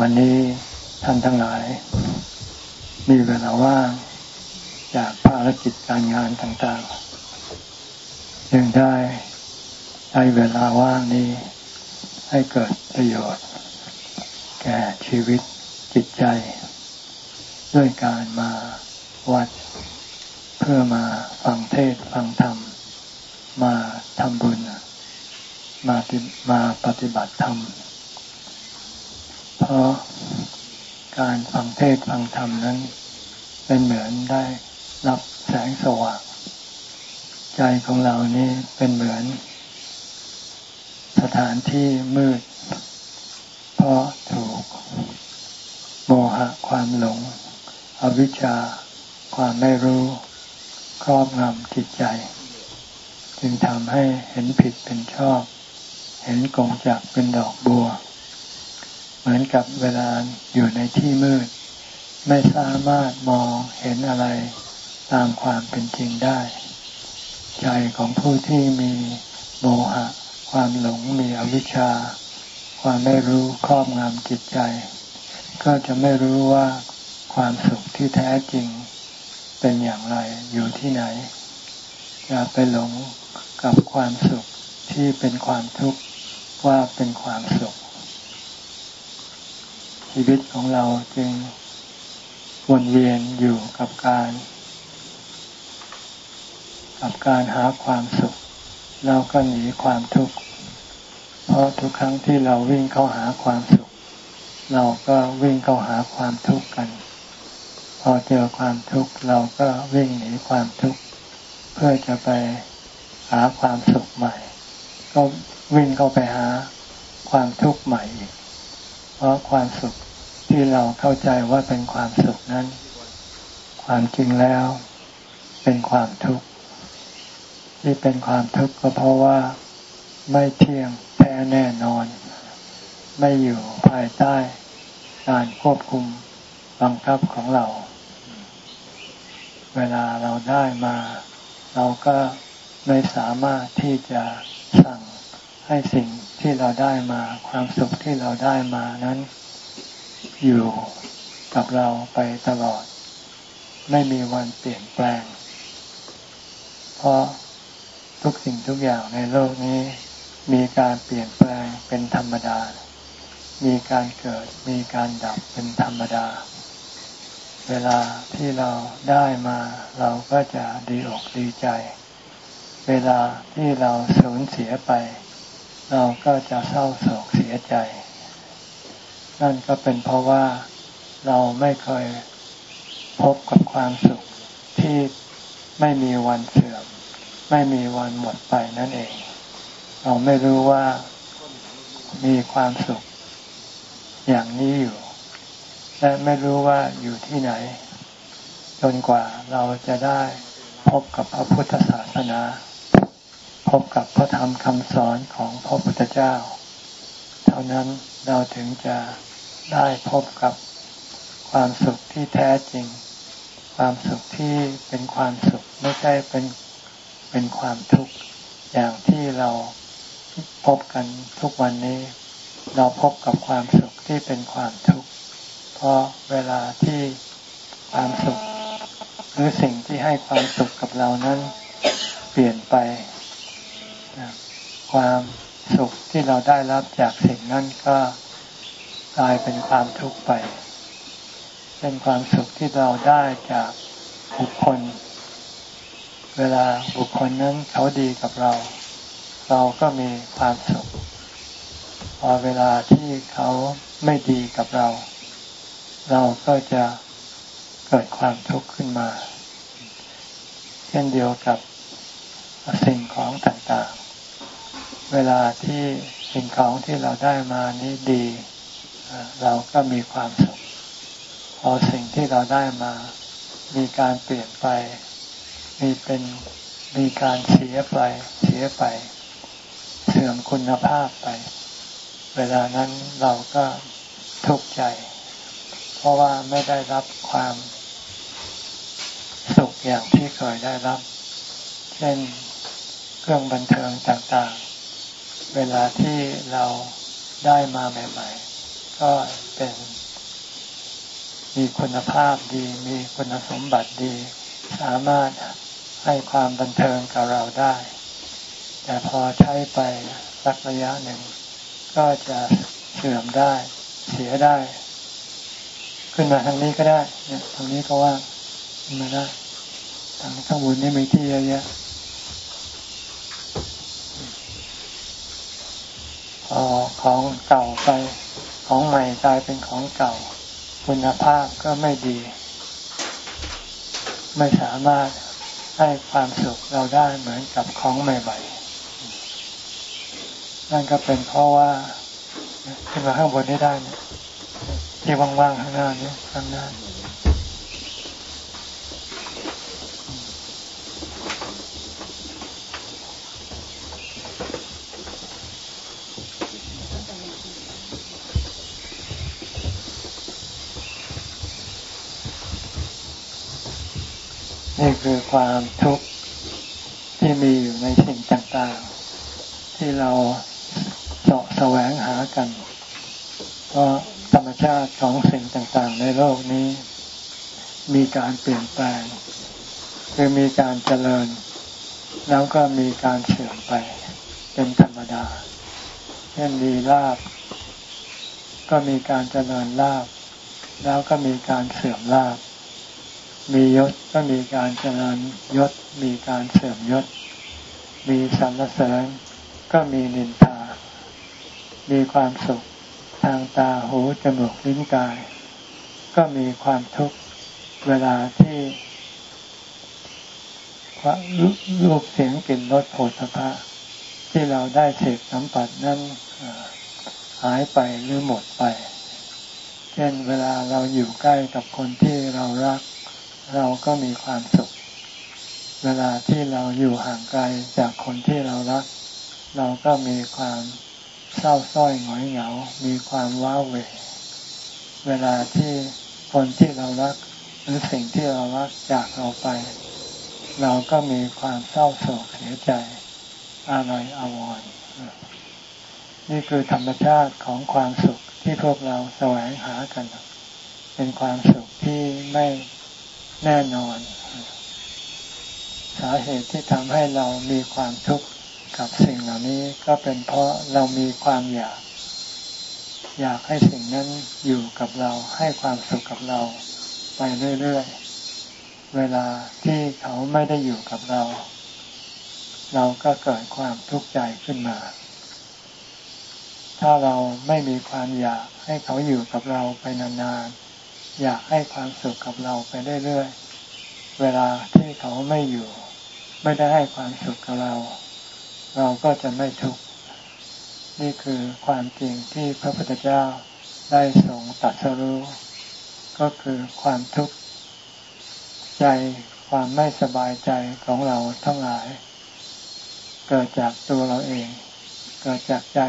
วันนี้ท่านทั้งหลาย มีเวลาว่างจากภารกิจการงานต่างๆยังได้ใช้เวลาว่างนี้ ให้เกิดประโยชน์ แก่ชีวิตจิตใจ ด้วยการมาวัด เพื่อมาฟังเทศฟังธรรม มาทำบุญ มามาปฏิบัติธรรม เพราะการฟังเทศฟังธรรมนั้น เป็นเหมือนได้รับแสงสว่างใจของเรานี่เป็นเหมือน สถานที่มืด เพราะถูกโมหะความหลง อวิชชา ความไม่รู้ ครอบงำจิตใจ จึงทำให้เห็นผิดเป็นชอบ เห็นกงจากเป็นดอกบัว เหมือนกับเวลาอยู่ในที่มืด ไม่สามารถมองเห็นอะไรตามความเป็นจริงได้ ใจของผู้ที่มีโมหะ ความหลงมีอวิชชา ความไม่รู้ครอบงำจิตใจ ก็จะไม่รู้ว่าความสุขที่แท้จริงเป็นอย่างไรอยู่ที่ไหนจะไปหลงกับความสุขที่เป็นความทุกข์ว่าเป็นความสุข ชีวิตของเราจึงวนเวียนอยู่กับการ กับการหาความสุข เราก็หนีความทุกข์เพราะทุกครั้งที่เราวิ่งเข้าหาความสุข เราก็วิ่งเข้าหาความทุกข์กัน พอเจอความทุกข์เราก็วิ่งหนีความทุกข์เพื่อจะไปหาความสุขใหม่ ก็วิ่งเข้าไปหาความทุกข์ใหม่อีกเพราะความสุข ที่เราเข้าใจว่าเป็นความสุขนั้น ความจริงแล้ว เป็นความทุกข์ที่เป็นความทุกข์ก็เพราะว่าไม่เที่ยงแท้แน่นอน ไม่อยู่ภายใต้ การควบคุมบังคับของเรา เวลาเราได้มา เราก็ไม่สามารถที่จะสั่งให้สิ่งที่เราได้มา ความสุขที่เราได้มานั้น อยู่กับเราไปตลอด ไม่มีวันเปลี่ยนแปลง เพราะทุกสิ่งทุกอย่างในโลกนี้ มีการเปลี่ยนแปลงเป็นธรรมดา มีการเกิดมีการดับเป็นธรรมดา เวลาที่เราได้มาเราก็จะดีอกดีใจ เวลาที่เราสูญเสียไป เราก็จะเศร้าโศกเสียใจ นั่นก็เป็นเพราะว่าเราไม่เคยพบกับความสุขที่ไม่มีวันเสื่อม ไม่มีวันหมดไปนั่นเอง เราไม่รู้ว่ามีความสุข อย่างนี้อยู่และไม่รู้ว่าอยู่ที่ไหน จนกว่าเราจะได้พบกับพระพุทธศาสนา พบกับพระธรรมคำสอนของพระพุทธเจ้า เท่านั้นเราถึงจะ ได้พบกับความสุขที่แท้จริง ความสุขที่เป็นความสุขไม่ใช่เป็นเป็นความทุกข์อย่างที่เราพบกันทุกวันนี้ เราพบกับความสุขที่เป็นความทุกข์เพราะเวลาที่ความสุข หรือสิ่งที่ให้ความสุขกับเรานั้นเปลี่ยนไป ความสุขที่เราได้รับจากสิ่งนั้นก็ กลายเป็นความทุกข์ไป เป็นความสุขที่เราได้จากบุคคล เวลาบุคคลนั้นเขาดีกับเรา เราก็มีความสุข พอเวลาที่เขาไม่ดีกับเรา เราก็จะเกิดความทุกข์ขึ้นมา เช่นเดียวกับสิ่งของต่างๆ เวลาที่สิ่งของที่เราได้มานี้ดี เราก็มีความสุข พอสิ่งที่เราได้มามีการเปลี่ยนไป มีเป็นมีการเสียไป เสียไป เสื่อมคุณภาพไป เวลานั้นเราก็ทุกข์ใจ เพราะว่าไม่ได้รับความสุขอย่างที่เคยได้รับ เช่นเครื่องบันเทิงต่างๆ เวลาที่เราได้มาใหม่ ก็เป็น มีคุณภาพดี มีคุณสมบัติดี สามารถให้ความบันเทิงกับเราได้ แต่พอใช้ไปสักระยะหนึ่ง ก็จะเสื่อมได้ เสียได้ ขึ้นมาทางนี้ก็ได้ เนี่ยทางนี้ก็ว่ามาได้ทางข้างบนนี่มีที่เยอะแยะพอของเก่าไป ของใหม่กลายเป็นของเก่า คุณภาพก็ไม่ดี ไม่สามารถให้ความสุขเราได้เหมือนกับของใหม่ๆนั่นก็เป็นเพราะว่าขึ้นมาข้างบนได้ได้เนี่ยที่ว่างๆข้างหน้านี้ข้างหน้า นี่คือความทุกข์ที่มีอยู่ในสิ่งต่างๆ ที่เราเสาะแสวงหากัน เพราะธรรมชาติของสิ่งต่างๆ ในโลกนี้ มีการเปลี่ยนแปลง คือมีการเจริญ แล้วก็มีการเสื่อมไปเป็นธรรมดาเช่นมีลาบ ก็มีการเจริญลาบ แล้วก็มีการเสื่อมลาบ มียศก็มีการเจริญยศ มีการเสื่อมยศ มีสรรเสริญ ก็มีนินทา มีความสุขทางตาหูจมูกลิ้นกาย ก็มีความทุกข์เวลาที่รูปเสียงกลิ่นรสโผฏฐะที่เราได้เสพสัมผัสนั้นหายไปหรือหมดไป เช่นเวลาเราอยู่ใกล้กับคนที่เรารัก เราก็มีความสุข เวลาที่เราอยู่ห่างไกลจากคนที่เรารัก เราก็มีความเศร้าส้อยหงอยเหงา มีความว้าเหวเวลาที่คนที่เรารักหรือสิ่งที่เรารักจากเราไป เราก็มีความเศร้าโศกเสียใจอะไรอาวรณ์นี่คือธรรมชาติของความสุขที่พวกเราแสวงหากัน เป็นความสุขที่ไม่ แน่นอน สาเหตุที่ทำให้เรามีความทุกข์กับสิ่งเหล่านี้ก็เป็นเพราะเรามีความอยาก อยากให้สิ่งนั้นอยู่กับเราให้ความสุขกับเราไปเรื่อยๆ เวลาที่เขาไม่ได้อยู่กับเรา เราก็เกิดความทุกข์ใจขึ้นมา ถ้าเราไม่มีความอยากให้เขาอยู่กับเราไปนานๆ อยากให้ความสุขกับเราไปเรื่อยๆ เวลาที่เขาไม่อยู่ ไม่ได้ให้ความสุขกับเรา เราก็จะไม่ทุกข์ นี่คือความจริงที่พระพุทธเจ้าได้ทรงตัดสรู้ ก็คือความทุกข์ใจความไม่สบายใจของเราทั้งหลาย เกิดจากตัวเราเอง เกิดจากใจ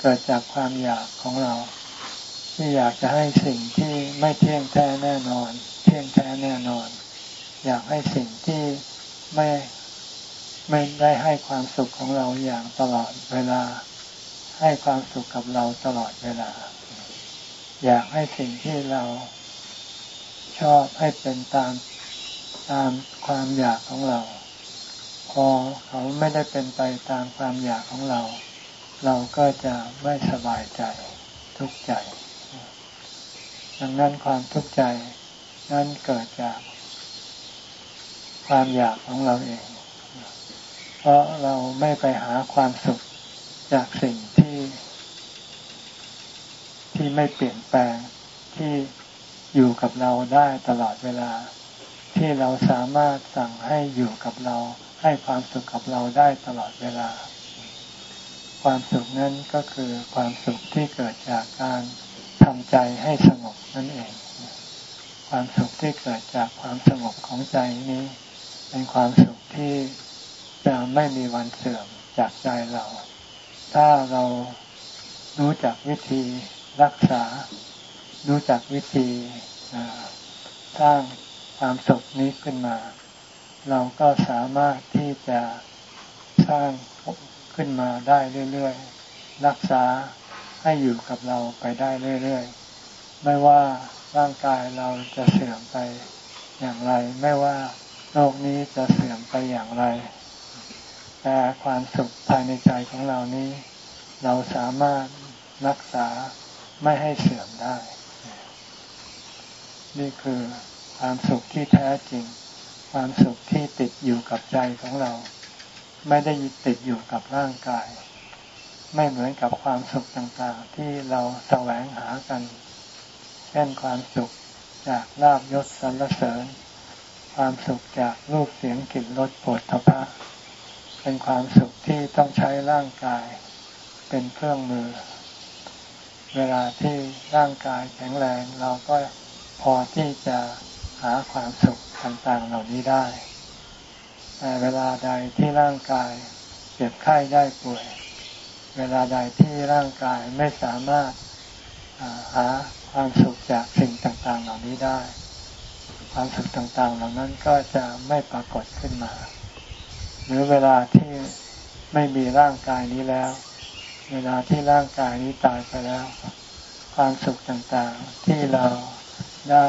เกิดจากความอยากของเรา ที่อยากจะให้สิ่งที่ไม่เที่ยงแท้แน่นอน เที่ยงแท้แน่นอน อยากให้สิ่งที่ไม่ไม่ได้ให้ความสุขของเราอย่างตลอดเวลา ให้ความสุขกับเราตลอดเวลา อยากให้สิ่งที่เราชอบให้เป็นตามตามความอยากของเรา พอเขาไม่ได้เป็นไปตามความอยากของเรา เราก็จะไม่สบายใจทุกข์ใจ ดังนั้นความทุกข์ใจนั้นเกิดจากความอยากของเราเอง เพราะเราไม่ไปหาความสุขจากสิ่งที่ ที่ไม่เปลี่ยนแปลงที่อยู่กับเราได้ตลอดเวลา ที่เราสามารถสั่งให้อยู่กับเรา ให้ความสุขกับเราได้ตลอดเวลา ความสุขนั้นก็คือความสุขที่เกิดจากการ ทำใจให้สงบนั่นเอง ความสุขที่เกิดจากความสงบของใจนี้ เป็นความสุขที่จะไม่มีวันเสื่อมจากใจเรา ถ้าเรารู้จักวิธีรักษา รู้จักวิธีสร้างความสุขนี้ขึ้นมา เราก็สามารถที่จะสร้างขึ้นมาได้เรื่อย ๆ รักษา ให้อยู่กับเราไปได้เรื่อยๆ ไม่ว่าร่างกายเราจะเสื่อมไปอย่างไร ไม่ว่าโลกนี้จะเสื่อมไปอย่างไร แต่ความสุขภายในใจของเรานี้ เราสามารถรักษาไม่ให้เสื่อมได้ นี่คือความสุขที่แท้จริง ความสุขที่ติดอยู่กับใจของเรา ไม่ได้ติดอยู่กับร่างกาย ไม่เหมือนกับความสุขต่างๆ ที่เราแสวงหากัน เช่นความสุขจากลาบยศสรรเสริญ ความสุขจากรูปเสียงกลิ่นรสปวดทพะเป็นความสุขที่ต้องใช้ร่างกาย เป็นเครื่องมือ เวลาที่ร่างกายแข็งแรงเราก็พอที่จะหาความสุขต่างๆเหล่านี้ได้แต่เวลาใดที่ร่างกายเจ็บไข้ได้ป่วย เวลาใดที่ร่างกายไม่สามารถหาความสุขจากสิ่งต่างๆ เหล่านี้ได้ ความสุขต่างๆ เหล่านั้นก็จะไม่ปรากฏขึ้นมา หรือเวลาที่ไม่มีร่างกายนี้แล้ว เวลาที่ร่างกายนี้ตายไปแล้ว ความสุขต่างๆที่เราได้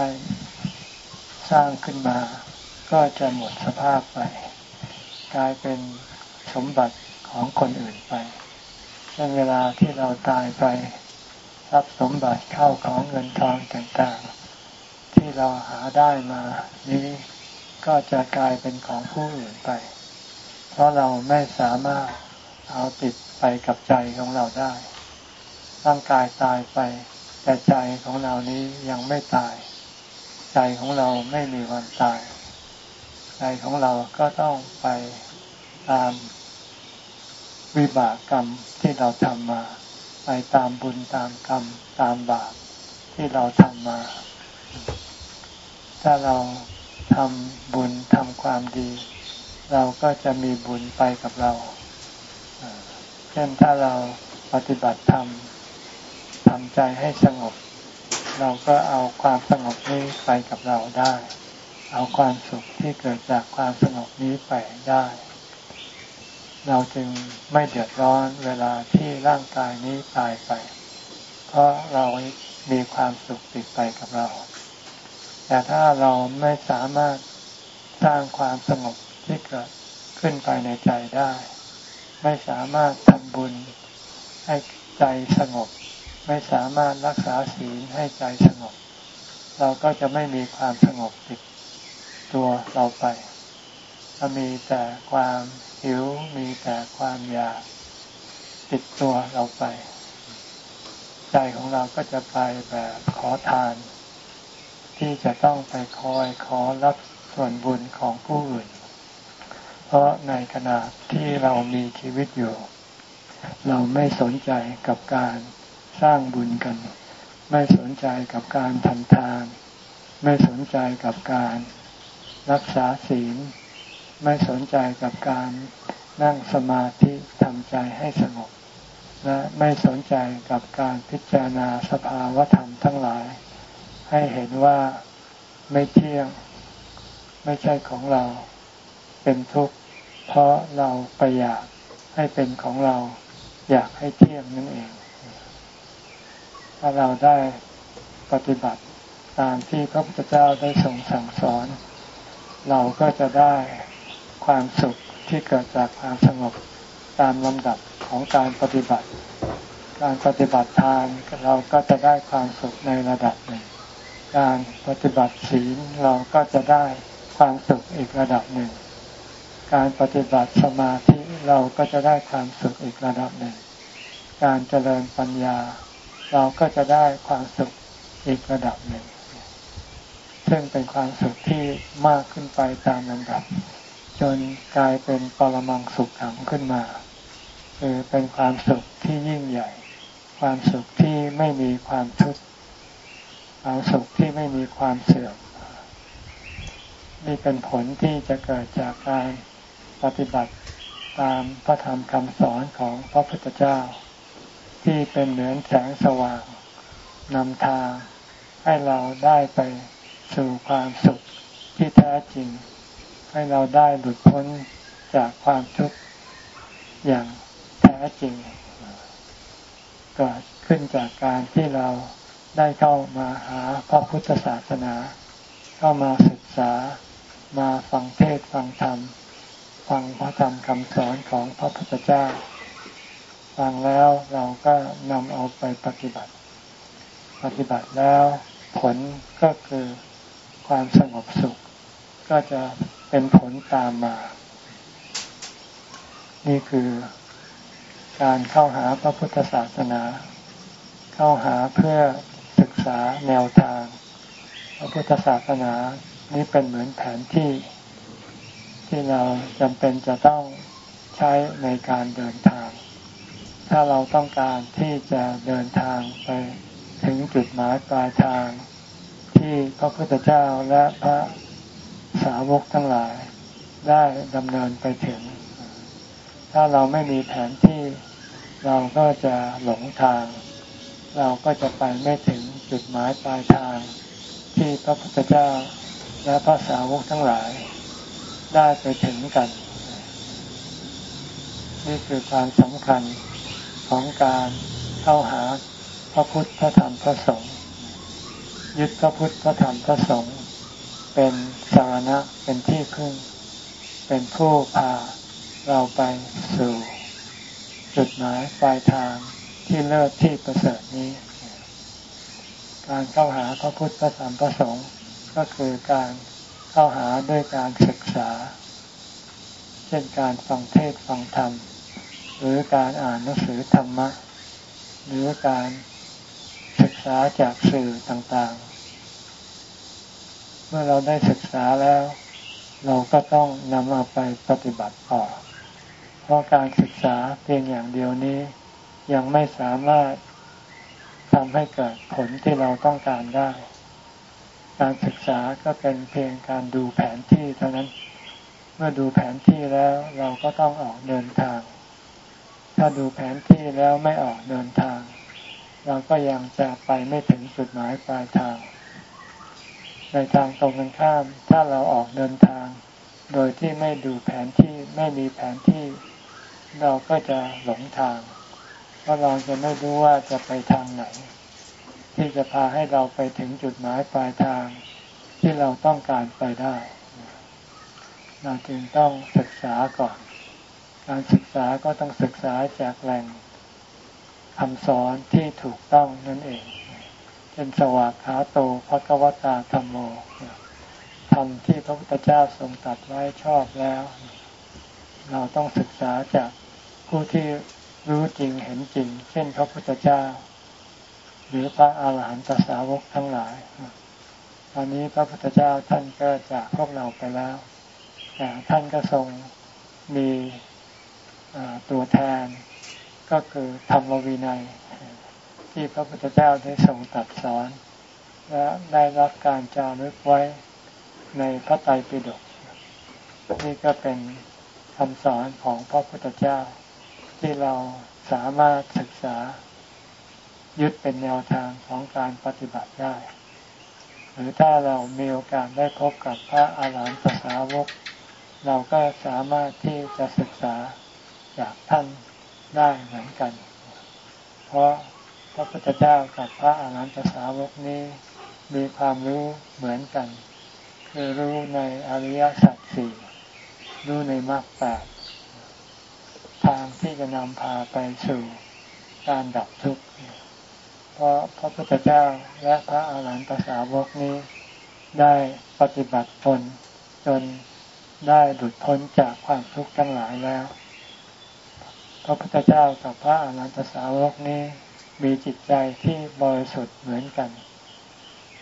สร้างขึ้นมา ก็จะหมดสภาพไป กลายเป็นสมบัติของคนอื่นไป เช่นเวลาที่เราตายไปทรัพย์สมบัติเข้าของเงินทองต่างๆ ที่เราหาได้มานี้ก็จะกลายเป็นของผู้อื่นไป เพราะเราไม่สามารถเอาติดไปกับใจของเราได้ ร่างกายตายไป แต่ใจของเรานี้ยังไม่ตาย ใจของเราไม่มีวันตาย ใจของเราก็ต้องไปตาม วิบากกรรมที่เราทำมา ไปตามบุญตามกรรม ตามบาปที่เราทำมา ถ้าเราทำบุญทำความดี เราก็จะมีบุญไปกับเรา เช่นถ้าเราปฏิบัติธรรมทำใจให้สงบ เราก็เอาความสงบนี้ไปกับเราได้ เอาความสุขที่เกิดจากความสงบนี้ไปได้ เราจึงไม่เดือดร้อนเวลาที่ร่างกายนี้ตายไป เพราะเรามีความสุขติดไปกับเรา แต่ถ้าเราไม่สามารถสร้างความสงบที่เกิดขึ้นภายในใจได้ ไม่สามารถทำบุญให้ใจสงบ ไม่สามารถรักษาศีลให้ใจสงบ เราก็จะไม่มีความสงบติดตัวเราไปจะมีแต่ความ หิวมีแต่ความอยากติดตัวเราไป ใจของเราก็จะไปแบบขอทาน ที่จะต้องไปคอยขอรับส่วนบุญของผู้อื่น เพราะในขณะที่เรามีชีวิตอยู่ เราไม่สนใจกับการสร้างบุญกัน ไม่สนใจกับการทำทาน ไม่สนใจกับการรักษาศีล ไม่สนใจกับการนั่งสมาธิทำใจให้สงบ และไม่สนใจกับการพิจารณาสภาวธรรมทั้งหลาย ให้เห็นว่าไม่เที่ยง ไม่ใช่ของเราเป็นทุกข์เพราะเราไปอยากให้เป็นของเราอยากให้เที่ยงนั่นเอง ถ้าเราได้ปฏิบัติตามที่พระพุทธเจ้าได้ทรงสั่งสอน เราก็จะได้ ความสุขที่เกิดจากความสงบตามลำดับของการปฏิบัติ การปฏิบัติทานเราก็จะได้ความสุขในระดับหนึ่ง การปฏิบัติศีลเราก็จะได้ความสุขอีกระดับหนึ่ง การปฏิบัติสมาธิเราก็จะได้ความสุขอีกระดับหนึ่ง การเจริญปัญญา เราก็จะได้ความสุขอีกระดับหนึ่ง ซึ่งเป็นความสุขที่มากขึ้นไปตามลำดับ จนกลายเป็นปรมังสุขขังขึ้นมาคือเป็นความสุขที่ยิ่งใหญ่ ความสุขที่ไม่มีความทุกข์ความสุขที่ไม่มีความเสื่อมนี่เป็นผลที่จะเกิดจากการปฏิบัติตามพระธรรมคำสอนของพระพุทธเจ้า ที่เป็นเหมือนแสงสว่างนำทางให้เราได้ไปสู่ความสุขที่แท้จริง ให้เราได้หลุดพ้นจากความทุกข์อย่างแท้จริงเกิดขึ้นจากการที่เราได้เข้ามาหาพระพุทธศาสนา เข้ามาศึกษามาฟังเทศฟังธรรม ฟังพระธรรมคำสอนของพระพุทธเจ้า ฟังแล้วเราก็นำเอาไปปฏิบัติ ปฏิบัติแล้วผลก็คือความสงบสุข ก็จะ เป็นผลตามมา นี่คือการเข้าหาพระพุทธศาสนา เข้าหาเพื่อศึกษาแนวทาง พระพุทธศาสนานี้เป็นเหมือนแผนที่ ที่เราจำเป็นจะต้องใช้ในการเดินทาง ถ้าเราต้องการที่จะเดินทางไปถึงจุดหมายปลายทาง ที่พระพุทธเจ้าและพระ สาวกทั้งหลายได้ดำเนินไปถึง ถ้าเราไม่มีแผนที่เราก็จะหลงทาง เราก็จะไปไม่ถึงจุดหมายปลายทาง ที่พระพุทธเจ้าและพระสาวกทั้งหลาย ได้ไปถึงกัน นี่คือความสำคัญของการเข้าหาพระพุทธพระธรรมพระสงฆ์ยึดพระพุทธพระธรรมพระสงฆ์ เป็นสารณะเป็นที่พึ่ง เป็นผู้พาเราไปสู่จุดหมายปลายทางที่เลิศที่ประเสริฐนี้ การเข้าหาพระพุทธพระธรรมพระสงฆ์ก็คือการเข้าหาด้วยการศึกษา เช่นการฟังเทศฟังธรรม หรือการอ่านหนังสือธรรมะ หรือการศึกษาจากสื่อต่างๆ เมื่อเราได้ศึกษาแล้ว เราก็ต้องนำเอาไปปฏิบัติต่อ เพราะการศึกษาเพียงอย่างเดียวนี้ ยังไม่สามารถทำให้เกิดผลที่เราต้องการได้ การศึกษาก็เป็นเพียงการดูแผนที่เท่านั้น เมื่อดูแผนที่แล้วเราก็ต้องออกเดินทาง ถ้าดูแผนที่แล้วไม่ออกเดินทาง เราก็ยังจะไปไม่ถึงจุดหมายปลายทาง ในทางตรงกันข้าม ถ้าเราออกเดินทาง โดยที่ไม่ดูแผนที่ไม่มีแผนที่ เราก็จะหลงทาง เพราะเราจะไม่รู้ว่าจะไปทางไหน ที่จะพาให้เราไปถึงจุดหมายปลายทางที่เราต้องการไปได้ เราจึงต้องศึกษาก่อน การศึกษาก็ต้องศึกษาจากแหล่งคำสอนที่ถูกต้องนั่นเอง เป็นสวากขาโตพระกวตาธรรมโมธรรมที่พระพุทธเจ้าทรงตัดไว้ชอบแล้ว เราต้องศึกษาจากผู้ที่รู้จริงเห็นจริง เช่นพระพุทธเจ้า หรือพระอาหารหันตสาวกทั้งหลาย ตอนนี้พระพุทธเจ้าท่านก็จากพวกเราไปแล้วแต่ท่านก็ทรงมีตัวแทนก็คือธรรมวินัย ที่พระพุทธเจ้าได้ทรงตรัสสอน และได้รับการจารึกไว้ในพระไตรปิฎกนี่ก็เป็นคำสอนของพระพุทธเจ้า ที่เราสามารถศึกษา ยึดเป็นแนวทางของการปฏิบัติได้ หรือถ้าเรามีโอกาสได้พบกับพระอาหารหันตสาวก เราก็สามารถที่จะศึกษาจากท่านได้เหมือนกัน เพราะ พระพุทธเจ้ากับพระอาหารหันตสาวกนี้มีความรู้เหมือนกัน คือรู้ในอริยสัจสี่รู้ในมรรคแปดทางที่จะนำพาไปสู่การดับทุกข์เพราะพระพุทธเจ้าและพระอาหารหันตสาวกนี้ ได้ปฏิบัติตนจนได้หลุดพ้นจากความทุกข์ทั้งหลายแล้ว พระพุทธเจ้ากับพระอรหันตสาวกนี้ มีจิตใจที่บริสุทธิ์เหมือนกัน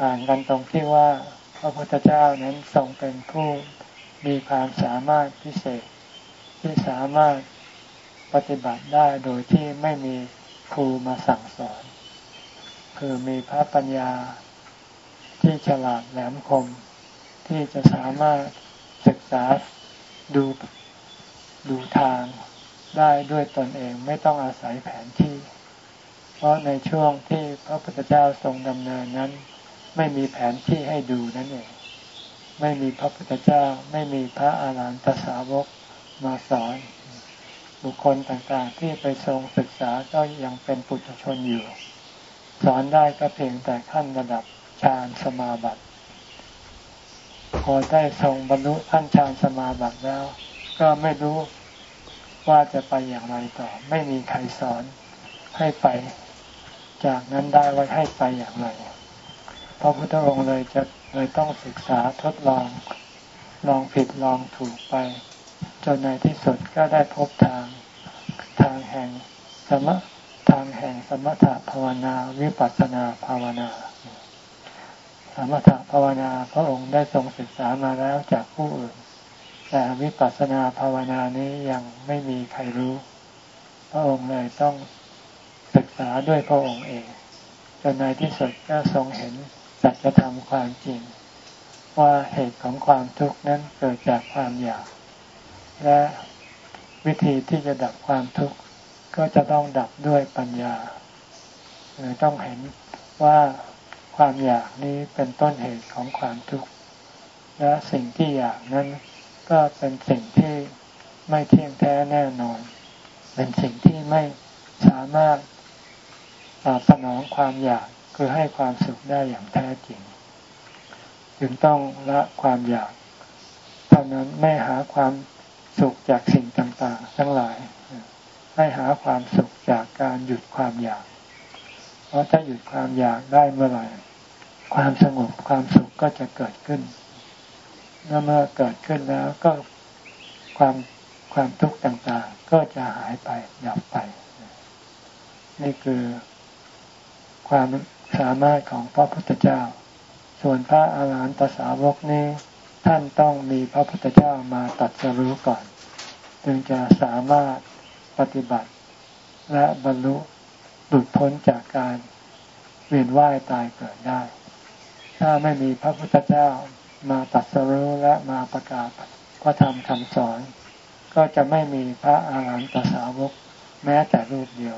ต่างกันตรงที่ว่าพระพุทธเจ้านั้นทรงเป็นผู้มีความสามารถพิเศษ ที่สามารถปฏิบัติได้โดยที่ไม่มีครูมาสั่งสอน คือมีพระปัญญาที่ฉลาดแหลมคม ที่จะสามารถศึกษาดูดูทางได้ด้วยตนเองไม่ต้องอาศัยแผนที่ ราะในช่วงที่พระพุทธเจ้าทรงดำเนินนั้น ไม่มีแผนที่ให้ดูนั่นเองไม่มีพระพุทธเจ้าไม่มีพระอาหารหันตสาวกมาสอน บุคคลต่างๆที่ไปทรงศึกษาก็ยังเป็นปุถุชนอยู่ สอนได้ก็เพียงแต่ขั้นระดับฌานสมาบัติพอได้ทรงบรรลุขั้นฌานสมาบัติแล้ว ก็ไม่รู้ว่าจะไปอย่างไรต่อ ไม่มีใครสอนให้ไป จากนั้นได้ไว่าให้ไปอย่างไร พระพุทธองค์เลยจะเลยต้องศึกษาทดลองลองผิดลองถูกไป จนในที่สุดก็ได้พบทาง ทางแห่งสมทางแห่งสมถภาวนาวิปัสสนาภาวนา สมถภาวนาพระองค์ได้ทรงศึกษามาแล้วจากผู้อื่น แต่วิปัสสนาภาวนานี้ยังไม่มีใครรู้ พระองค์เลยต้อง ศึกษาด้วยพระองค์เองจนในที่สุดก็ทรงเห็นสัจธรรมความจริง ว่าเหตุของความทุกข์นั้นเกิดจากความอยาก และวิธีที่จะดับความทุกข์ก็จะต้องดับด้วยปัญญาเลยต้องเห็นว่าความอยากนี้เป็นต้นเหตุของความทุกข์และสิ่งที่อยากนั้นก็เป็นสิ่งที่ไม่เที่ยงแท้แน่นอน เป็นสิ่งที่ไม่สามารถ สนองความอยากคือให้ความสุขได้อย่างแท้จริง จึงต้องละความอยาก เท่านั้นไม่หาความสุขจากสิ่งต่างๆ ทั้งหลาย ให้หาความสุขจากการหยุดความอยาก เพราะถ้าหยุดความอยากได้เมื่อไหร่ความสงบความสุขก็จะเกิดขึ้นเมื่อเมื่อเกิดขึ้นแล้วก็ความความทุกข์ต่างๆ ก็จะหายไปดับไป นี่คือ ความสามารถของพระพุทธเจ้า ส่วนพระอาหารหันตสาวกนี้ ท่านต้องมีพระพุทธเจ้ามาตัดสรู้ก่อน จึงจะสามารถปฏิบัติ และบรรลุหลุดพ้นจากการเวียนว่ายตายเกิดได้ ถ้าไม่มีพระพุทธเจ้ามาตัดสรู้และมาประกาศพระธรรมคำสอน ก็จะไม่มีพระอาหารหันตสาวก แม้แต่รูปเดียว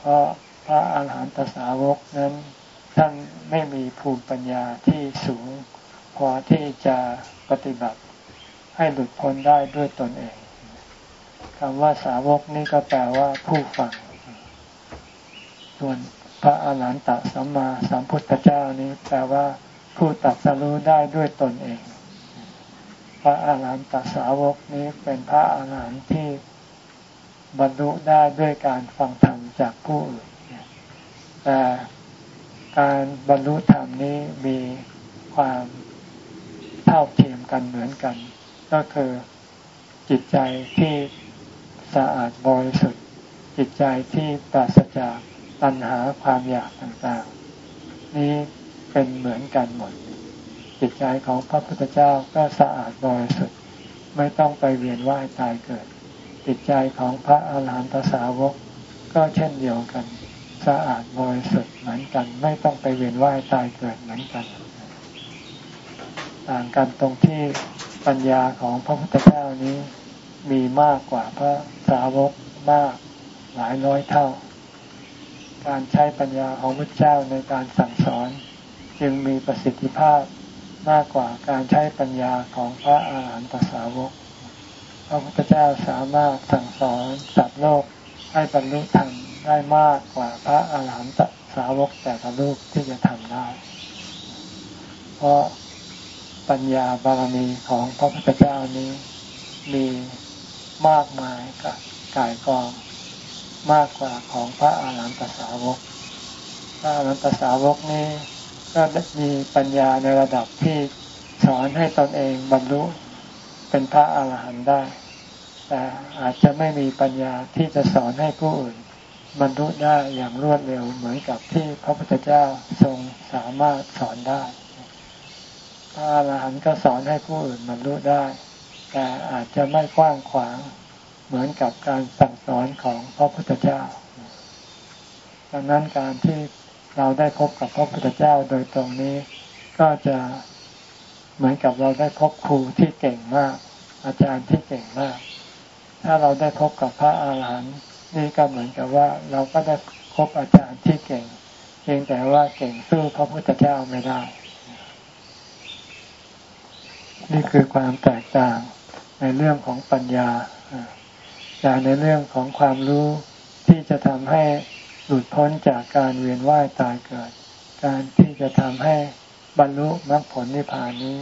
เพราะ พระอาหารหันตสาวกนั้นท่านไม่มีภูมิปัญญาที่สูง พอที่จะปฏิบัติให้หลุดพ้นได้ด้วยตนเองคำว่าสาวกนี่ก็แปลว่าผู้ฟัง ส่วนพระอาหารหันตสัมมาสัมพุทธเจ้านี้แปลว่าผู้ตัดสรู้ได้ด้วยตนเอง พระอาหารหันตสาวกนี้เป็นพระอาหารหันต์ที่บรรลุได้ด้วยการฟังธรรมจากผู้อื่น แต่การบรรลุธรรมนี้มีความเท่าเทียมกันเหมือนกัน ก็คือจิตใจที่สะอาดบริสุทธิ์ จิตใจที่ปราศจากตัณหาความอยากต่างๆ นี้เป็นเหมือนกันหมด จิตใจของพระพุทธเจ้าก็สะอาดบริสุทธิ์ไม่ต้องไปเวียนว่ายตายเกิด จิตใจของพระอาหารหันตสาวกก็เช่นเดียวกัน สะอาดบริสุทธิ์เหมือนกัน ไม่ต้องไปเวียนว่ายตายเกิดเหมือนกัน ต่างกันตรงที่ปัญญาของพระพุทธเจ้านี้มีมากกว่าพระสาวกมากหลายร้อยเท่า การใช้ปัญญาของพระเจ้าในการสั่งสอน จึงมีประสิทธิภาพมากกว่าการใช้ปัญญาของพระอาหารหันตสาวกพระพุทธเจ้าสามารถสั่งสอนสัตว์โลกให้บรรลุธรรม ได้มากกว่าพระอาหารหันตสาวกแต่ละลูกที่จะทำได้ เพราะปัญญาบารมีของพระพุทธเจ้านี้มีมากมายกับกายกองมากกว่าของพระอาหารหันตสาวก พระอาหารหันตสาวกนี้ก็มีปัญญาในระดับที่สอนให้ตนเองบรรลุเป็นพระอาหารหันต์ได้ แต่อาจจะไม่มีปัญญาที่จะสอนให้ผู้อื่น บรรลุได้อย่างรวดเร็วเหมือนกับที่พระพุทธเจ้าทรงสามารถสอนได้ พระอรหันต์ก็สอนให้ผู้อื่นบรรลุได้ แต่อาจจะไม่กว้างขวางเหมือนกับการสั่งสอนของพระพุทธเจ้า ดังนั้นการที่เราได้พบกับพระพุทธเจ้าโดยตรงนี้ ก็จะเหมือนกับเราได้พบครูที่เก่งมาก อาจารย์ที่เก่งมาก ถ้าเราได้พบกับพระอาหารหันต์ นี่ก็เหมือนกับว่าเราก็ได้พบอาจารย์ที่เก่งเพียงแต่ว่าเก่งสู้พระพุทธเจ้าไม่ได้ นี่คือความแตกต่างในเรื่องของปัญญาแต่ในเรื่องของความรู้ที่จะทำให้หลุดพ้นจากการเวียนว่ายตายเกิด การที่จะทำให้บรรลุมรรคผลนิพพานนี้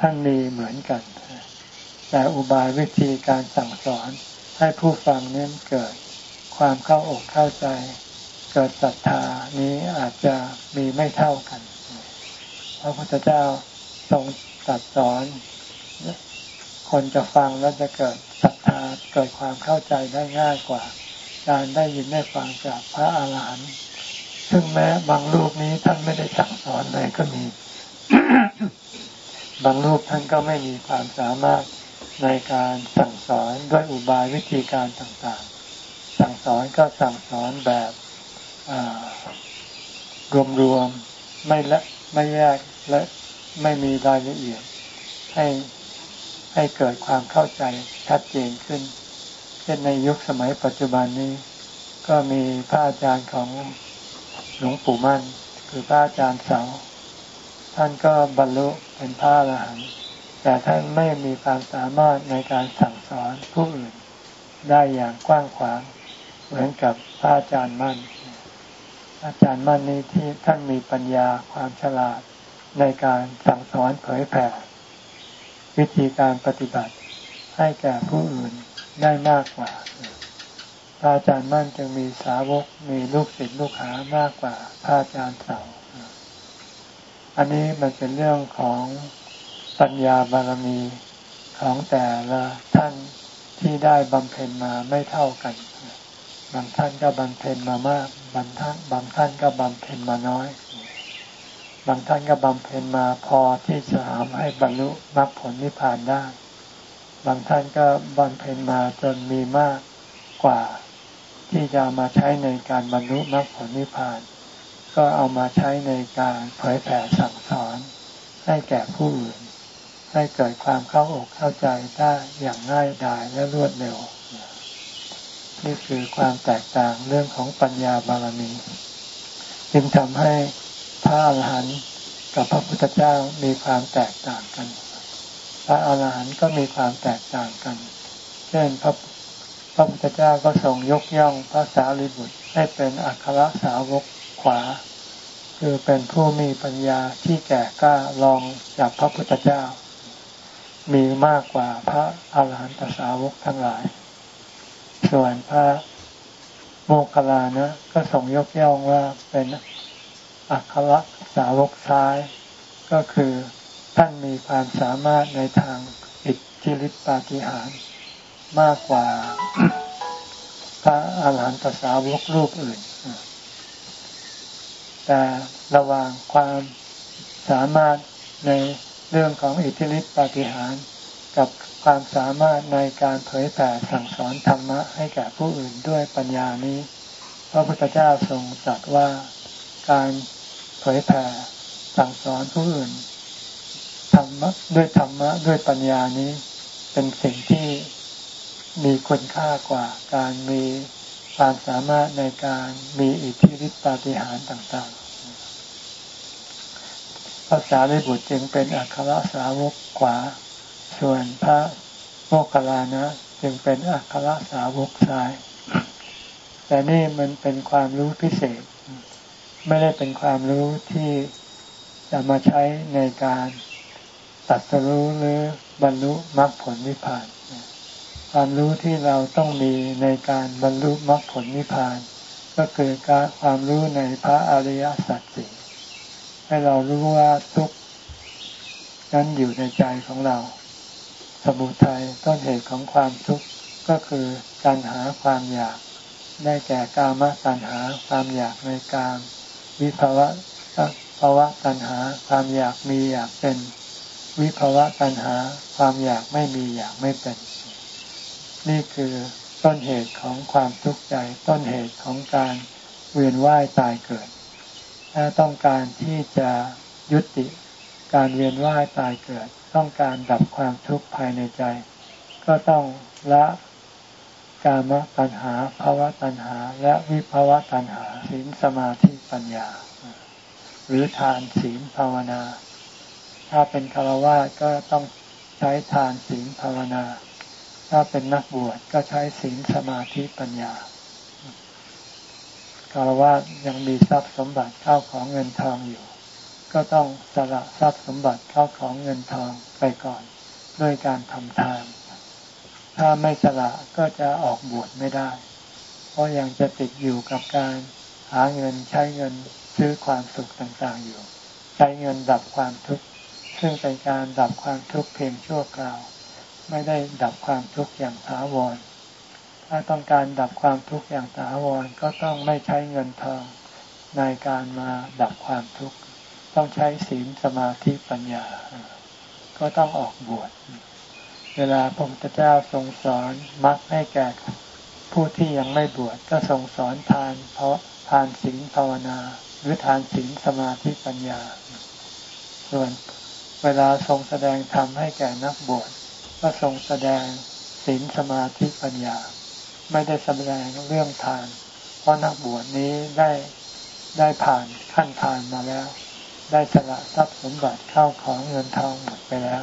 ท่านมีเหมือนกัน แต่อุบายวิธีการสั่งสอน ให้ผู้ฟังนี้เกิดความเข้าอกเข้าใจ เกิดศรัทธานี้อาจจะมีไม่เท่ากันพระพุทธเจ้าทรงตรัสสอน คนจะฟังแล้วจะเกิดศรัทธาเกิดความเข้าใจได้ง่ายกว่า การได้ยินได้ฟังจากพระอาหารหันต์ซึ่งแม้บางรูปนี้ท่านไม่ได้สั่งสอนเลยก็มี บางรูปท่านก็ไม่มีความสามารถ ในการสั่งสอนด้วยอุบายวิธีการต่างๆ สั่งสอนก็สั่งสอนแบบรวมๆไม่ละไม่แยกและไม่มีรายละเอียดให้ให้เกิดความเข้าใจชัดเจนขึ้น เช่นในยุคสมัยปัจจุบันนี้ ก็มีพระอาจารย์ของหลวงปู่มั่น คือพระอาจารย์เสา ท่านก็บรรลุเป็นพระอรหันต์ แต่ท่านไม่มีความสามารถในการสั่งสอนผู้อื่นได้อย่างกว้างขวางเหมือนกับพระอาจารย์มั่น อาจารย์มั่นนี้ที่ท่านมีปัญญาความฉลาดในการสั่งสอนเผยแผ่ วิธีการปฏิบัติให้แก่ผู้อื่นได้มากกว่า พระอาจารย์มั่นจึงมีสาวกมีลูกศิษย์ลูกหามากกว่าพระอาจารย์เสาอันนี้มันเป็นเรื่องของ ปัญญาบารมีของแต่ละท่านที่ได้บำเพ็ญมาไม่เท่ากัน บางท่านก็บำเพ็ญมามาก บางท่านบางท่านก็บำเพ็ญมาน้อย บางท่านก็บำเพ็ญมาพอที่จะทำให้บรรลุมรรคผลนิพพานได้ บางท่านก็บำเพ็ญมาจนมีมากกว่า ที่จะมาใช้ในการบรรลุมรรคผลนิพพาน ก็เอามาใช้ในการเผยแผ่สั่งสอนให้แก่ผู้อื่น ให้เกิดความเข้าอกเข้าใจได้อย่างง่ายดายและรวดเร็ว นี่คือความแตกต่างเรื่องของปัญญาบารมี จึงทำให้พระอรหันต์กับพระพุทธเจ้ามีความแตกต่างกัน พระอรหันต์ก็มีความแตกต่างกัน เช่นพระพระพุทธเจ้าก็ทรงยกย่องพระสารีบุตรให้เป็นอัครสาวกขวา คือเป็นผู้มีปัญญาที่แก่กล้าลองจากพระพุทธเจ้า มีมากกว่าพระอาหารหันตสาวกทั้งหลาย ส่วนพระโมคคัลลานะก็ส่งยกย่องว่าเป็นอัครสาวกซ้าย ก็คือท่านมีความสามารถในทางอิทธิฤทธิปาฏิหาริย์มากกว่าพระอาหารหันตสาวกรูปอื่น แต่ระหว่างความสามารถใน เรื่องของอิทธิฤทธิปาฏิหาริย์กับความสามารถในการเผยแผ่สั่งสอนธรรมะให้แก่ผู้อื่นด้วยปัญญานี้ พระพุทธเจ้าทรงตรัสว่าการเผยแผ่สั่งสอนผู้อื่นธรรมะด้วยธรรมะด้วยปัญญานี้ เป็นสิ่งที่มีคุณค่ากว่าการมีความสามารถในการมีอิทธิฤทธิปาฏิหาริย์ต่าง พระสารีบุตรจึงเป็นอัครสาวกขวา ส่วนพระโมคคัลลานะจึงเป็นอัครสาวกซ้าย แต่นี่มันเป็นความรู้พิเศษ ไม่ได้เป็นความรู้ที่จะมาใช้ในการตัดสู้หรือบรรลุมรรคผลนิพพาน ความรู้ที่เราต้องมีในการบรรลุมรรคผลนิพพาน ก็คือการความรู้ในพระอริยสัจสี่ ให้เรารู้ว่าทุกข์นั้นอยู่ในใจของเรา สมุทัยต้นเหตุของความทุกข์ก็คือการหาความอยาก ได้แก่กามตัณหาความอยากในการวิภาวะภาวะตัณหาความอยากมีอยากเป็น วิภาวะตัณหาความอยากไม่มีอยากไม่เป็น นี่คือต้นเหตุของความทุกข์ใจ ต้นเหตุของการเวียนว่ายตายเกิด ถ้าต้องการที่จะยุติการเวียนว่ายตายเกิด ต้องการดับความทุกข์ภายในใจ ก็ต้องละกามตัณหาภาวะตัณหา และวิภาวะตัณหาศีลสมาธิปัญญา หรือทานศีลภาวนา ถ้าเป็นคารวะก็ต้องใช้ทานศีลภาวนา ถ้าเป็นนักบวชก็ใช้ศีลสมาธิปัญญา คารวะยังมีทรัพย์สมบัติเข้าของเงินทองอยู่ ก็ต้องสละทรัพย์สมบัติเข้าของเงินทองไปก่อนด้วยการทำทาน ถ้าไม่สละก็จะออกบวชไม่ได้ เพราะยังจะติดอยู่กับการหาเงินใช้เงินซื้อความสุขต่างๆอยู่ ใช้เงินดับความทุกข์ซึ่งเป็นการดับความทุกข์เพียงชั่วคราว ไม่ได้ดับความทุกข์อย่างถาวร ถ้าต้องการดับความทุกข์อย่างถาวรก็ต้องไม่ใช้เงินทองในการมาดับความทุกข์ ต้องใช้ศีลสมาธิปัญญา ก็ต้องออกบวช เวลาพระพุทธเจ้าทรงสอนมักให้แก่ผู้ที่ยังไม่บวชก็ทรงสอนทาน เพราะทานศีลภาวนา หรือทานศีลสมาธิปัญญา ส่วนเวลาทรงแสดงธรรมให้แก่นักบวชก็ทรงแสดงศีลสมาธิปัญญา ไม่ได้แสดงเรื่องทาน เพราะนักบวชนี้ได้ได้ผ่านขั้นทานมาแล้ว ได้สละทรัพย์สมบัติเข้าของเงินทองหมดไปแล้ว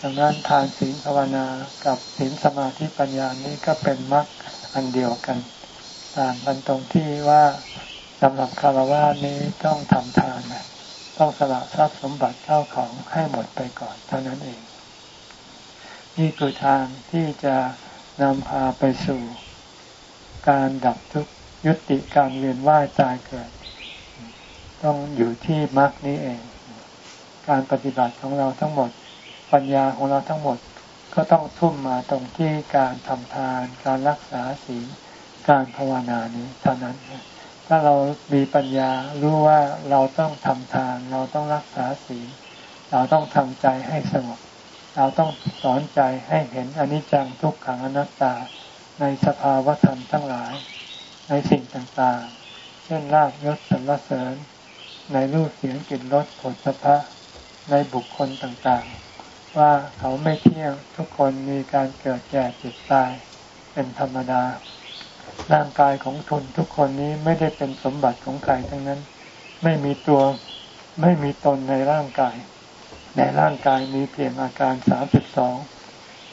ดังนั้นทานศีลภาวนากับศีลสมาธิปัญญานี้ก็เป็นมรรคอันเดียวกัน ต่างกันตรงที่ว่าสำหรับคารวะนี้ต้องทำทานนะต้องสละทรัพย์สมบัติเข้าของให้หมดไปก่อนเท่านั้นเอง นี่คือทางที่จะ นำพาไปสู่ การดับทุกข์ยุติการเวียนว่ายตายเกิด ต้องอยู่ที่มรรคนี้เอง การปฏิบัติของเราทั้งหมด ปัญญาของเราทั้งหมดก็ต้องทุ่มมาตรงที่การทำทาน การรักษาศีลการภาวนานี้เท่านั้น ถ้าเรามีปัญญารู้ว่าเราต้องทำทาน เราต้องรักษาศีลเราต้องทำใจให้สงบ เราต้องสอนใจให้เห็นอนิจจังทุกขังอนัตตาในสภาวธรรมทั้งหลาย ในสิ่งต่างๆ เช่นลาภยศสรรเสริญ ในรูปเสียงกลิ่นรสผลสะพะในบุคคลต่างๆ ว่าเขาไม่เที่ยงทุกคนมีการเกิดแก่เจ็บตายเป็นธรรมดา ร่างกายของทุนทุกคนนี้ไม่ได้เป็นสมบัติของใครทั้งนั้น ไม่มีตัวไม่มีตนในร่างกาย ในร่างกายมีเพียงอาการสามสิบสอง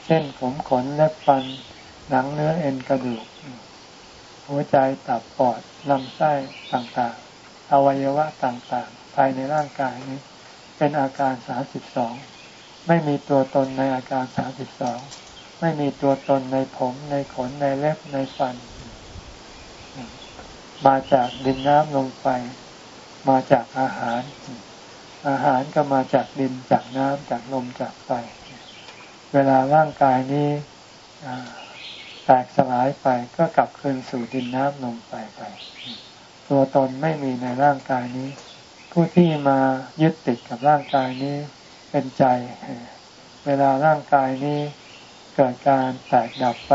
เช่นผมขนเล็บฟัน หนังเนื้อเอ็นกระดูก หัวใจตับปอดลำไส้ต่างๆ อวัยวะต่างๆ ภายในร่างกายนี้ เป็นอาการสามสิบสองไม่มีตัวตนในอาการสามสิบสองไม่มีตัวตนในผมในขนในเล็บในฟัน มาจากดินน้ำลงไปมาจากอาหาร อาหารก็มาจากดินจากน้ำจากลมจากไฟ เวลาร่างกายนี้แตกสลายไปก็กลับคืนสู่ดินน้ำลมไฟไป ตัวตนไม่มีในร่างกายนี้ ผู้ที่มายึดติดกับร่างกายนี้เป็นใจ เวลาร่างกายนี้เกิดการแตกดับไป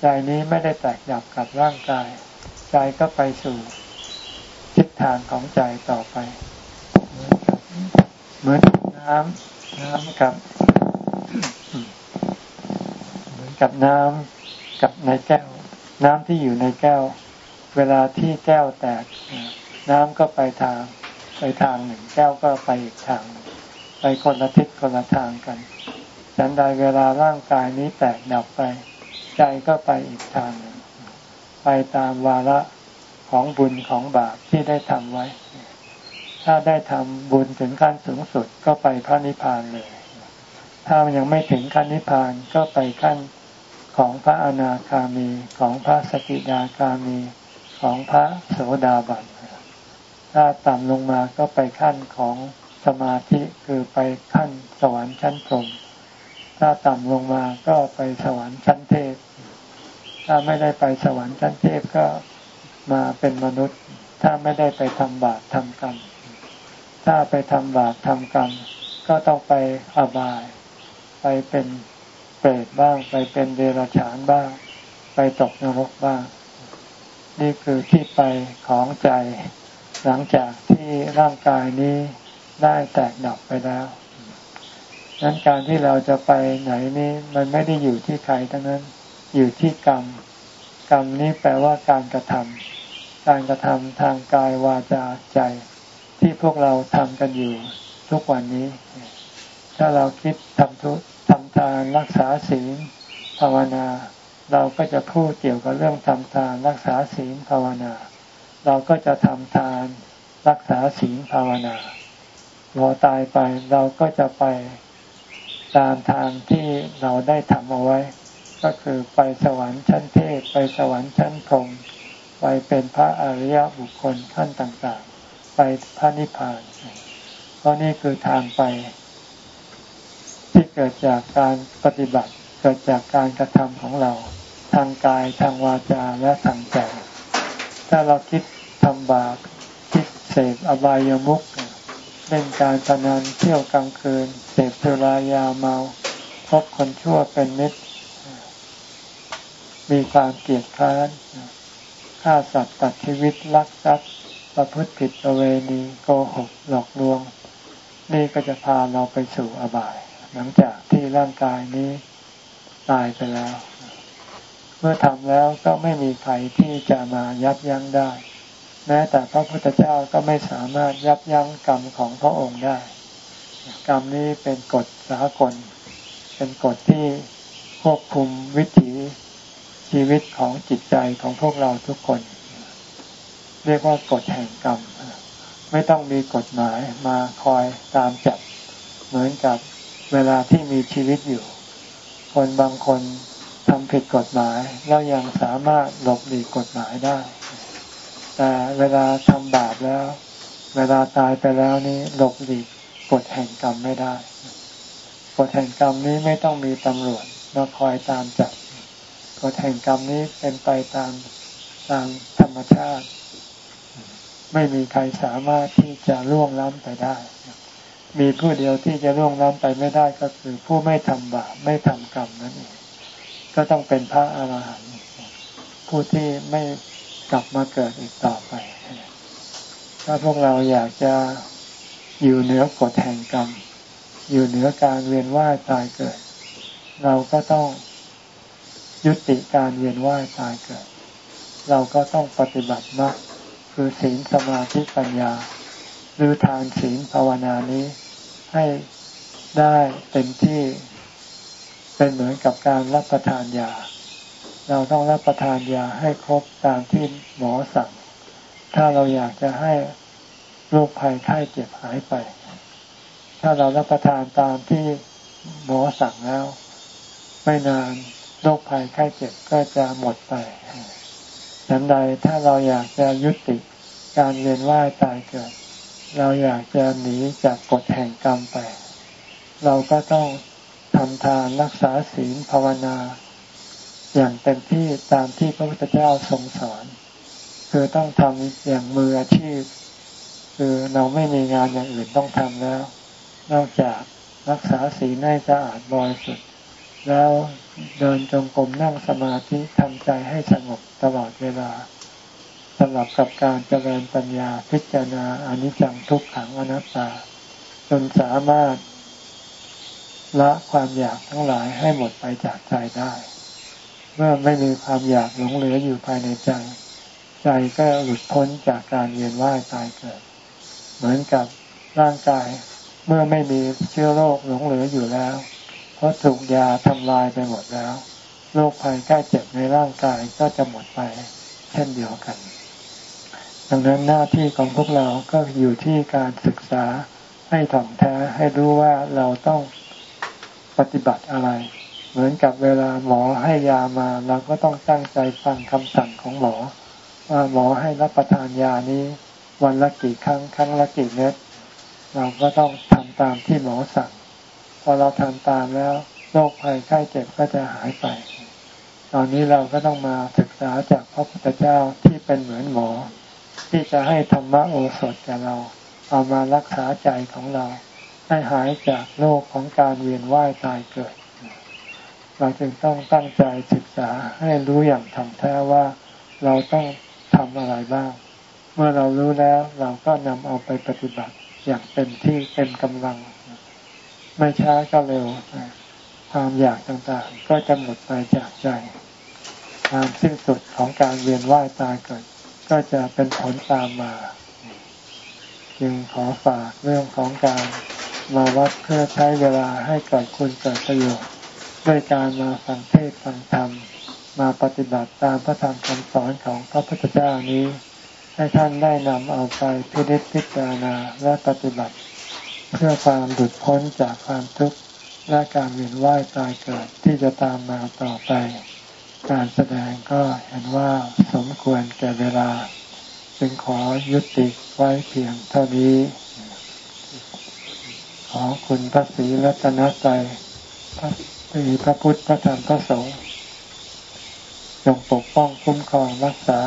ใจนี้ไม่ได้แตกดับกับร่างกาย ใจก็ไปสู่ทิศทางของใจต่อไป เหมือนน้ำน้ำกับ เหมือนกับน้ำกับในแก้ว น้ำที่อยู่ในแก้ว เวลาที่แก้วแตก น้ำก็ไปทาง ไปทางหนึ่ง แก้วก็ไปอีกทาง ไปคนละทิศคนละทางกันฉันใดเวลาร่างกายนี้แตกดับไป ใจก็ไปอีกทางหนึ่งไปตามวาระของบุญของบาปที่ได้ทำไว้ ถ้าได้ทำบุญถึงขั้นสูงสุดก็ไปพระนิพพานเลย ถ้ามันยังไม่ถึงขั้นนิพพานก็ไปขั้นของพระอนาคามีของพระสกิดาคามีของพระโสดาบัน ถ้าต่ำลงมาก็ไปขั้นของสมาธิคือไปขั้นสวรรค์ชั้นพรหมถ้าต่ำลงมาก็ไปสวรรค์ชั้นเทพ ถ้าไม่ได้ไปสวรรค์ชั้นเทพก็มาเป็นมนุษย์ ถ้าไม่ได้ไปทำบาปทำกรรม ถ้าไปทำบาปทำกรรม ก็ต้องไปอบาย ไปเป็นเปรตบ้าง ไปเป็นเดรัจฉานบ้าง ไปตกนรกบ้าง นี่คือที่ไปของใจ หลังจากที่ร่างกายนี้ได้แตกดับไปแล้วนั้นการที่เราจะไปไหนนี้มันไม่ได้อยู่ที่ใครทั้งนั้น อยู่ที่กรรม กรรมนี้แปลว่าการกระทำการกระทำทางกายวาจาใจ ที่พวกเราทำกันอยู่ทุกวันนี้ ถ้าเราคิดทำทุทำทานรักษาศีลภาวนา เราก็จะพูดเกี่ยวกับเรื่องทำทานรักษาศีลภาวนา เราก็จะทำทานรักษาศีลภาวนาพอตายไปเราก็จะไปตามทางที่เราได้ทำเอาไว้ ก็คือไปสวรรค์ชั้นเทพไปสวรรค์ชั้นพรหมไปเป็นพระอริยบุคคลขั้นต่างๆ ไปพระนิพพาน เพราะนี่คือทางไป ที่เกิดจากการปฏิบัติ เกิดจากการกระทำของเรา ทางกายทางวาจาและทางใจถ้าเราคิดทำบาปคิดเสพอบายามุขเล่นการพนันเที่ยวกลางคืน เสพสุรายาเมาพบคนชั่วเป็นมิตร มีความเกลียดค้านฆ่าสัตว์ตัดชีวิตลักทรัพย์ ประพฤติผิดประเวณีโกหกหลอกลวง นี่ก็จะพาเราไปสู่อบาย หลังจากที่ร่างกายนี้ตายไปแล้ว เมื่อทำแล้วก็ไม่มีใครที่จะมายับยั้งได้ แม้แต่พระพุทธเจ้าก็ไม่สามารถยับยั้งกรรมของพระองค์ได้ กรรมนี้เป็นกฎสากล เป็นกฎที่ควบคุมวิถีชีวิตของจิตใจของพวกเราทุกคน เรียกว่ากฎแห่งกรรม ไม่ต้องมีกฎหมายมาคอยตามจับ เหมือนกับเวลาที่มีชีวิตอยู่ คนบางคนทำผิดกฎหมาย แล้วยังสามารถหลบหลีกกฎหมายได้ แต่เวลาทำบาปแล้ว เวลาตายไปแล้วนี้หลบหลีกกฎแห่งกรรมไม่ได้กฎแห่งกรรมนี้ไม่ต้องมีตำรวจมาคอยตามจับกฎแห่งกรรมนี้เป็นไปตามตามธรรมชาติ ไม่มีใครสามารถที่จะล่วงล้ำไปได้ มีผู้เดียวที่จะล่วงล้ำไปไม่ได้ก็คือผู้ไม่ทำบาปไม่ทำกรรมนั่นเองก็ต้องเป็นพระอาหารหันต์ผู้ที่ไม่กลับมาเกิดอีกต่อไป ถ้าพวกเราอยากจะอยู่เหนือกฎแห่งกรรม อยู่เหนือการเวียนว่ายตายเกิด เราก็ต้องยุติการเวียนว่ายตายเกิด เราก็ต้องปฏิบัติมาก คือศีลสมาธิปัญญา หรือทานศีลภาวนานี้ ให้ได้เต็มที่เป็นเหมือนกับการรับประทานยา เราต้องรับประทานยาให้ครบตามที่หมอสั่ง ถ้าเราอยากจะให้โรคภัยไข้เจ็บหายไป ถ้าเรารับประทานตามที่หมอสั่งแล้ว ไม่นานโรคภัยไข้เจ็บก็จะหมดไป ฉันใดถ้าเราอยากจะยุติการเวียนว่ายตายเกิด เราอยากจะหนีจากกฎแห่งกรรมไป เราก็ต้องทำทานรักษาศีลภาวนา อย่างเต็มที่ตามที่พระพุทธเจ้าทรงสอนคือต้องทำอย่างมืออาชีพ คือเราไม่มีงานอย่างอื่นต้องทำแล้ว นอกจากรักษาศีลให้สะอาดบริสุทธิ์แล้ว เดินจงกรมนั่งสมาธิทำใจให้สงบตลอดเวลาสำหรับกับการเจริญปัญญาพิจารณาอนิจจังทุกขังอนัตตา จนสามารถละความอยากทั้งหลายให้หมดไปจากใจได้ เมื่อไม่มีความอยากหลงเหลืออยู่ภายในใจ ใจก็หลุดพ้นจากการเวียนว่ายตายเกิด เหมือนกับร่างกาย เมื่อไม่มีเชื้อโรคหลงเหลืออยู่แล้ว เพราะถูกยาทำลายไปหมดแล้วโรคภัยใกล้เจ็บในร่างกายก็จะหมดไปเช่นเดียวกัน ดังนั้นหน้าที่ของพวกเราก็อยู่ที่การศึกษาให้ถ่องแท้ให้รู้ว่าเราต้องปฏิบัติอะไร เหมือนกับเวลาหมอให้ยามาเราก็ต้องตั้งใจฟังคำสั่งของหมอ ว่าหมอให้รับประทานยานี้ วันละกี่ครั้งครั้งละกี่เม็ดเราก็ต้องทำตามที่หมอสั่ง อเราทำตามแล้วโรคภัยไข้เจ็บก็จะหายไป ตอนนี้เราก็ต้องมาศึกษาจากพระพุทธเจ้าที่เป็นเหมือนหมอ ที่จะให้ธรรมะโอสถแก่เรา เอามารักษาใจของเรา ให้หายจากโรคของการเวียนว่ายตายเกิด เราจึงต้องตั้งใจศึกษาให้รู้อย่างถ่องแท้ว่าเราต้องทำอะไรบ้าง เมื่อเรารู้แล้วเราก็นำเอาไปปฏิบัติอย่างเต็มที่เต็มกำลัง ไม่ช้าก็เร็ว ความอยากต่างๆ ก็จะหมดไปจากใจ ความสิ้นสุดของการเวียนว่ายตายเกิด ก็จะเป็นผลตามมา จึงขอฝากเรื่องของการมาวัดเพื่อใช้เวลาให้เกิดคุณเกิดประโยชน์ด้วยการมาฟังเทศฟังธรรม มาปฏิบัติตามพระธรรมคำสอนของพระพุทธเจ้านี้ ให้ท่านได้นำเอาไปพิจิตพิจารณาและปฏิบัติ เพื่อความหลุดพ้นจากความทุกข์และการเวียนว่ายตายเกิดที่จะตามมาต่อไป การแสดงก็เห็นว่าสมควรแก่เวลา จึงขอยุติไว้เพียงเท่านี้ ขอคุณพระศรีรัตนตรัยพระมีพระพุทธพระธรรมพระสงฆ์จงปกป้องคุ้มครองรักษา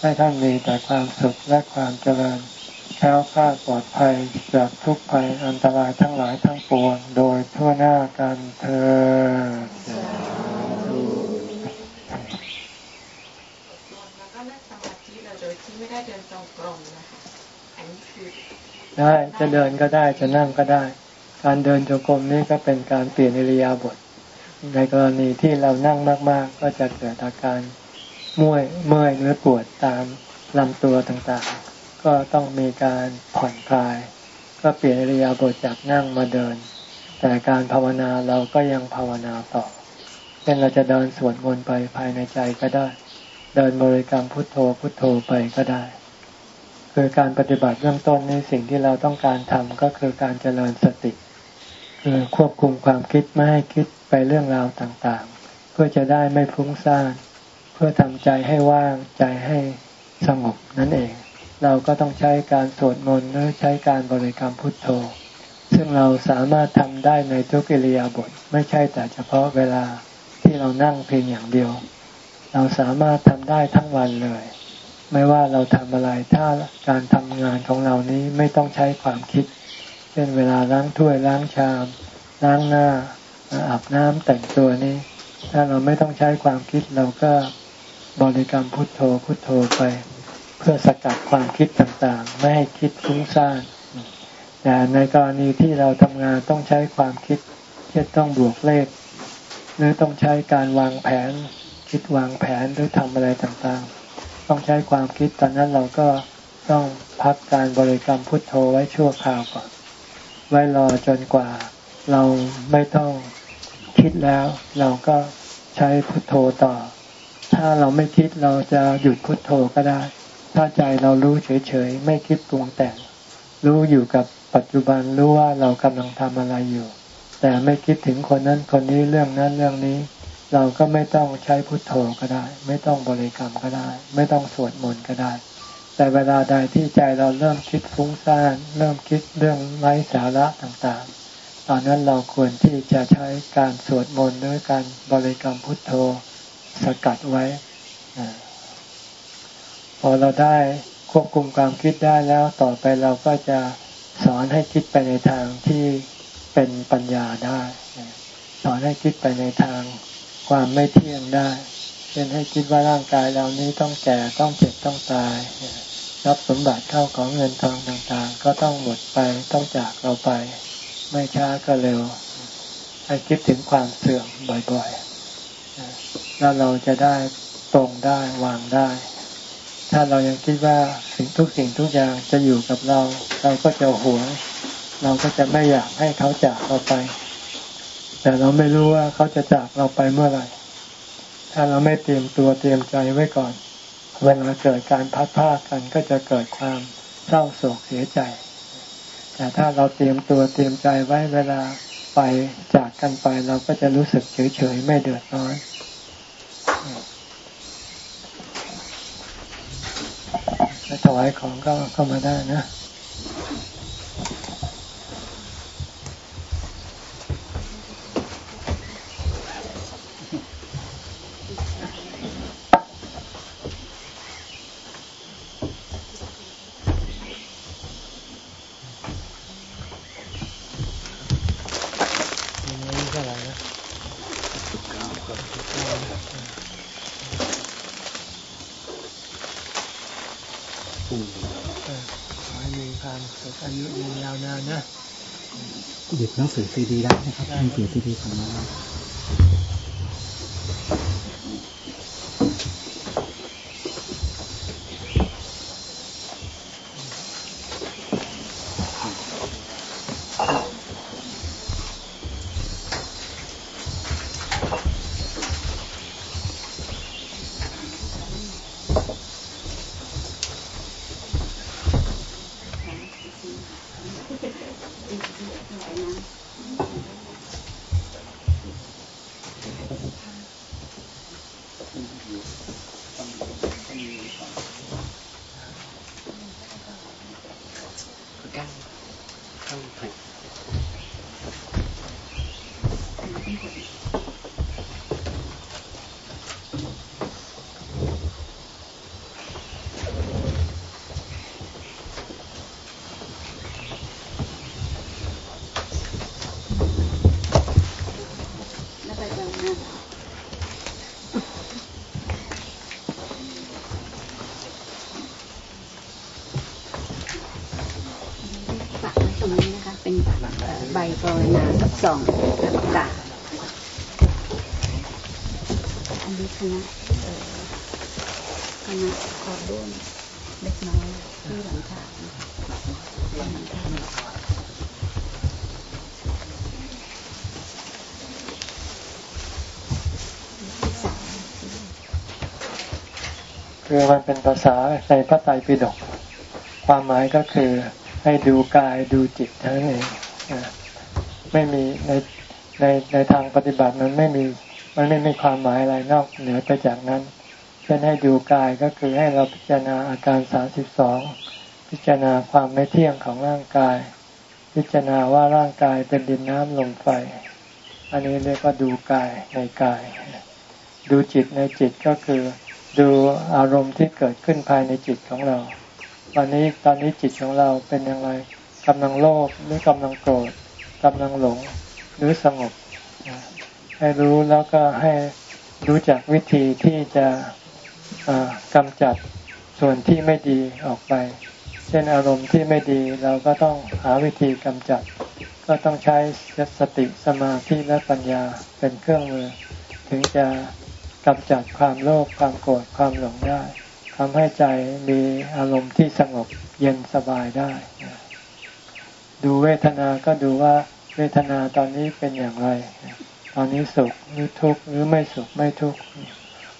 ให้ท่านมีแต่ความสุขและความเจริญ แค้วคลาดปลอดภัยจากทุกภัยอันตรายทั้งหลายทั้งปวง โดยทั่วหน้ากันเธอได้จะเดินก็ได้จะนั่งก็ได้ การเดินจงกรมนี่ก็เป็นการเปลี่ยนอิริยาบถในกรณีที่เรานั่งมาก ๆ ก็จะเกิดอาการม่ยเมื่อยเนื้อปวดตามลำตัวต่างๆ ก็ต้องมีการผ่อนคลาย ก็เปลี่ยนอริยาบถจากนั่งมาเดิน แต่การภาวนาเราก็ยังภาวนาต่อเช่นเราจะเดินสวดมนต์ไปภายในใจก็ได้ เดินบริกรรมพุทโธพุทโธไปก็ได้ คือการปฏิบัติเริ่มต้นในสิ่งที่เราต้องการทำก็คือการเจริญสติ คือควบคุมความคิดไม่ให้คิดไปเรื่องราวต่างๆ เพื่อจะได้ไม่ฟุ้งซ่านเพื่อทำใจให้ว่างใจให้สงบนั่นเอง เราก็ต้องใช้การสวดมนต์หรือใช้การบริกรรมพุทโธ ซึ่งเราสามารถทำได้ในทุกิริยาบทไม่ใช่แต่เฉพาะเวลาที่เรานั่งเพียงอย่างเดียว เราสามารถทำได้ทั้งวันเลย ไม่ว่าเราทำอะไรถ้าการทำงานของเรานี้ไม่ต้องใช้ความคิด เช่นเวลาล้างถ้วยล้างชามล้างหน้าอาบน้ำแต่งตัวนี้ ถ้าเราไม่ต้องใช้ความคิดเราก็บริกรรมพุทโธพุทโธไป พื่อสกัดความคิดต่างๆ ไม่ให้คิดฟุ้งซ่านแต่ในกรณีที่เราทำงานต้องใช้ความคิดเช่นต้องบวกเลข หรือต้องใช้การวางแผน คิดวางแผนหรือทำอะไรต่างๆ ต้องใช้ความคิดตอนนั้นเราก็ต้องพักการบริกรรมพุทโธไว้ชั่วคราวก่อน ไว้รอจนกว่าเราไม่ต้องคิดแล้ว เราก็ใช้พุทโธต่อ ถ้าเราไม่คิดเราจะหยุดพุทโธก็ได้ ถ้าใจเรารู้เฉยๆ ไม่คิดปรุงแต่ง รู้อยู่กับปัจจุบันรู้ว่าเรากำลังทำอะไรอยู่ แต่ไม่คิดถึงคนนั้นคนนี้เรื่องนั้นเรื่องนี้ เราก็ไม่ต้องใช้พุทโธก็ได้ ไม่ต้องบริกรรมก็ได้ ไม่ต้องสวดมนต์ก็ได้ แต่เวลาใดที่ใจเราเริ่มคิดฟุ้งซ่านเริ่มคิดเรื่องไร้สาระต่างๆ ตอนนั้นเราควรที่จะใช้การสวดมนต์หรือการบริกรรมพุทโธสกัดไว้ อเราได้ควบคุมความคิดได้แล้วต่อไปเราก็จะสอนให้คิดไปในทางที่เป็นปัญญาได้ สอนให้คิดไปในทางความไม่เที่ยงได้เช่นให้คิดว่าร่างกายเรานี้ต้องแก่ต้องเจ็บต้องตายรับสมบัติเข้าของเงินทองต่างๆ ก็ต้องหมดไปต้องจากเราไป ไม่ช้าก็เร็ว ให้คิดถึงความเสื่อมบ่อยๆแล้วเราจะได้ตรงได้วางได้ ถ้าเรายังคิดว่าสิ่งทุกสิ่งทุกอย่างจะอยู่กับเรา เราก็จะหวง เราก็จะไม่อยากให้เขาจากเราไป แต่เราไม่รู้ว่าเขาจะจากเราไปเมื่อไหร่ ถ้าเราไม่เตรียมตัวเตรียมใจไว้ก่อน เวลาเกิดการพัดพากันก็จะเกิดความเศร้าโศกเสียใจ แต่ถ้าเราเตรียมตัวเตรียมใจไว้เวลาไปจากกันไปเราก็จะรู้สึกเฉยๆไม่เดือดร้อน ถวายของก็เข้ามาได้นะหนัง สือซีดีได้นะครับหนังสือซีดีของน้อง กันต้องถูกภาวนากับสองกาอันนี้คณะคณะขอร่วมเล็กน้อยที่หลังคาหลังคา คือมันเป็นภาษาในพระไตรปิฎกความหมายก็คือให้ดูกายดูจิตเทั้งนั้นเองไม่มีในในในทางปฏิบัติมันไม่มีมันไม่มีความหมายอะไรนอกเหนือไปจากนั้นเช่นให้ดูกายก็คือให้เราพิจารณาอาการสามสิบสองพิจารณาความไม่เที่ยงของร่างกาย พิจารณาว่าร่างกายเป็นดินน้ำลมไฟ อันนี้เรียกว่าดูกายในกาย ดูจิตในจิตก็คือ ดูอารมณ์ที่เกิดขึ้นภายในจิตของเราวันนี้ตอนนี้จิตของเราเป็นอยังไงกำลังโลภหรือกำลังโกรธกำลังหลงหรือสงบ ให้รู้แล้วก็ให้รู้จักวิธีที่จะกำจัดส่วนที่ไม่ดีออกไป เช่นอารมณ์ที่ไม่ดีเราก็ต้องหาวิธีกำจัด ก็ต้องใช้สติสมาธิและปัญญาเป็นเครื่องมือ ถึงจะ กำจัดความโลภความโกรธความหลงได้ทำให้ใจมีอารมณ์ที่สงบเย็นสบายได้ ดูเวทนาก็ดูว่าเวทนาตอนนี้เป็นอย่างไร ตอนนี้สุขหรือทุกข์หรือไม่สุขไม่ทุกข์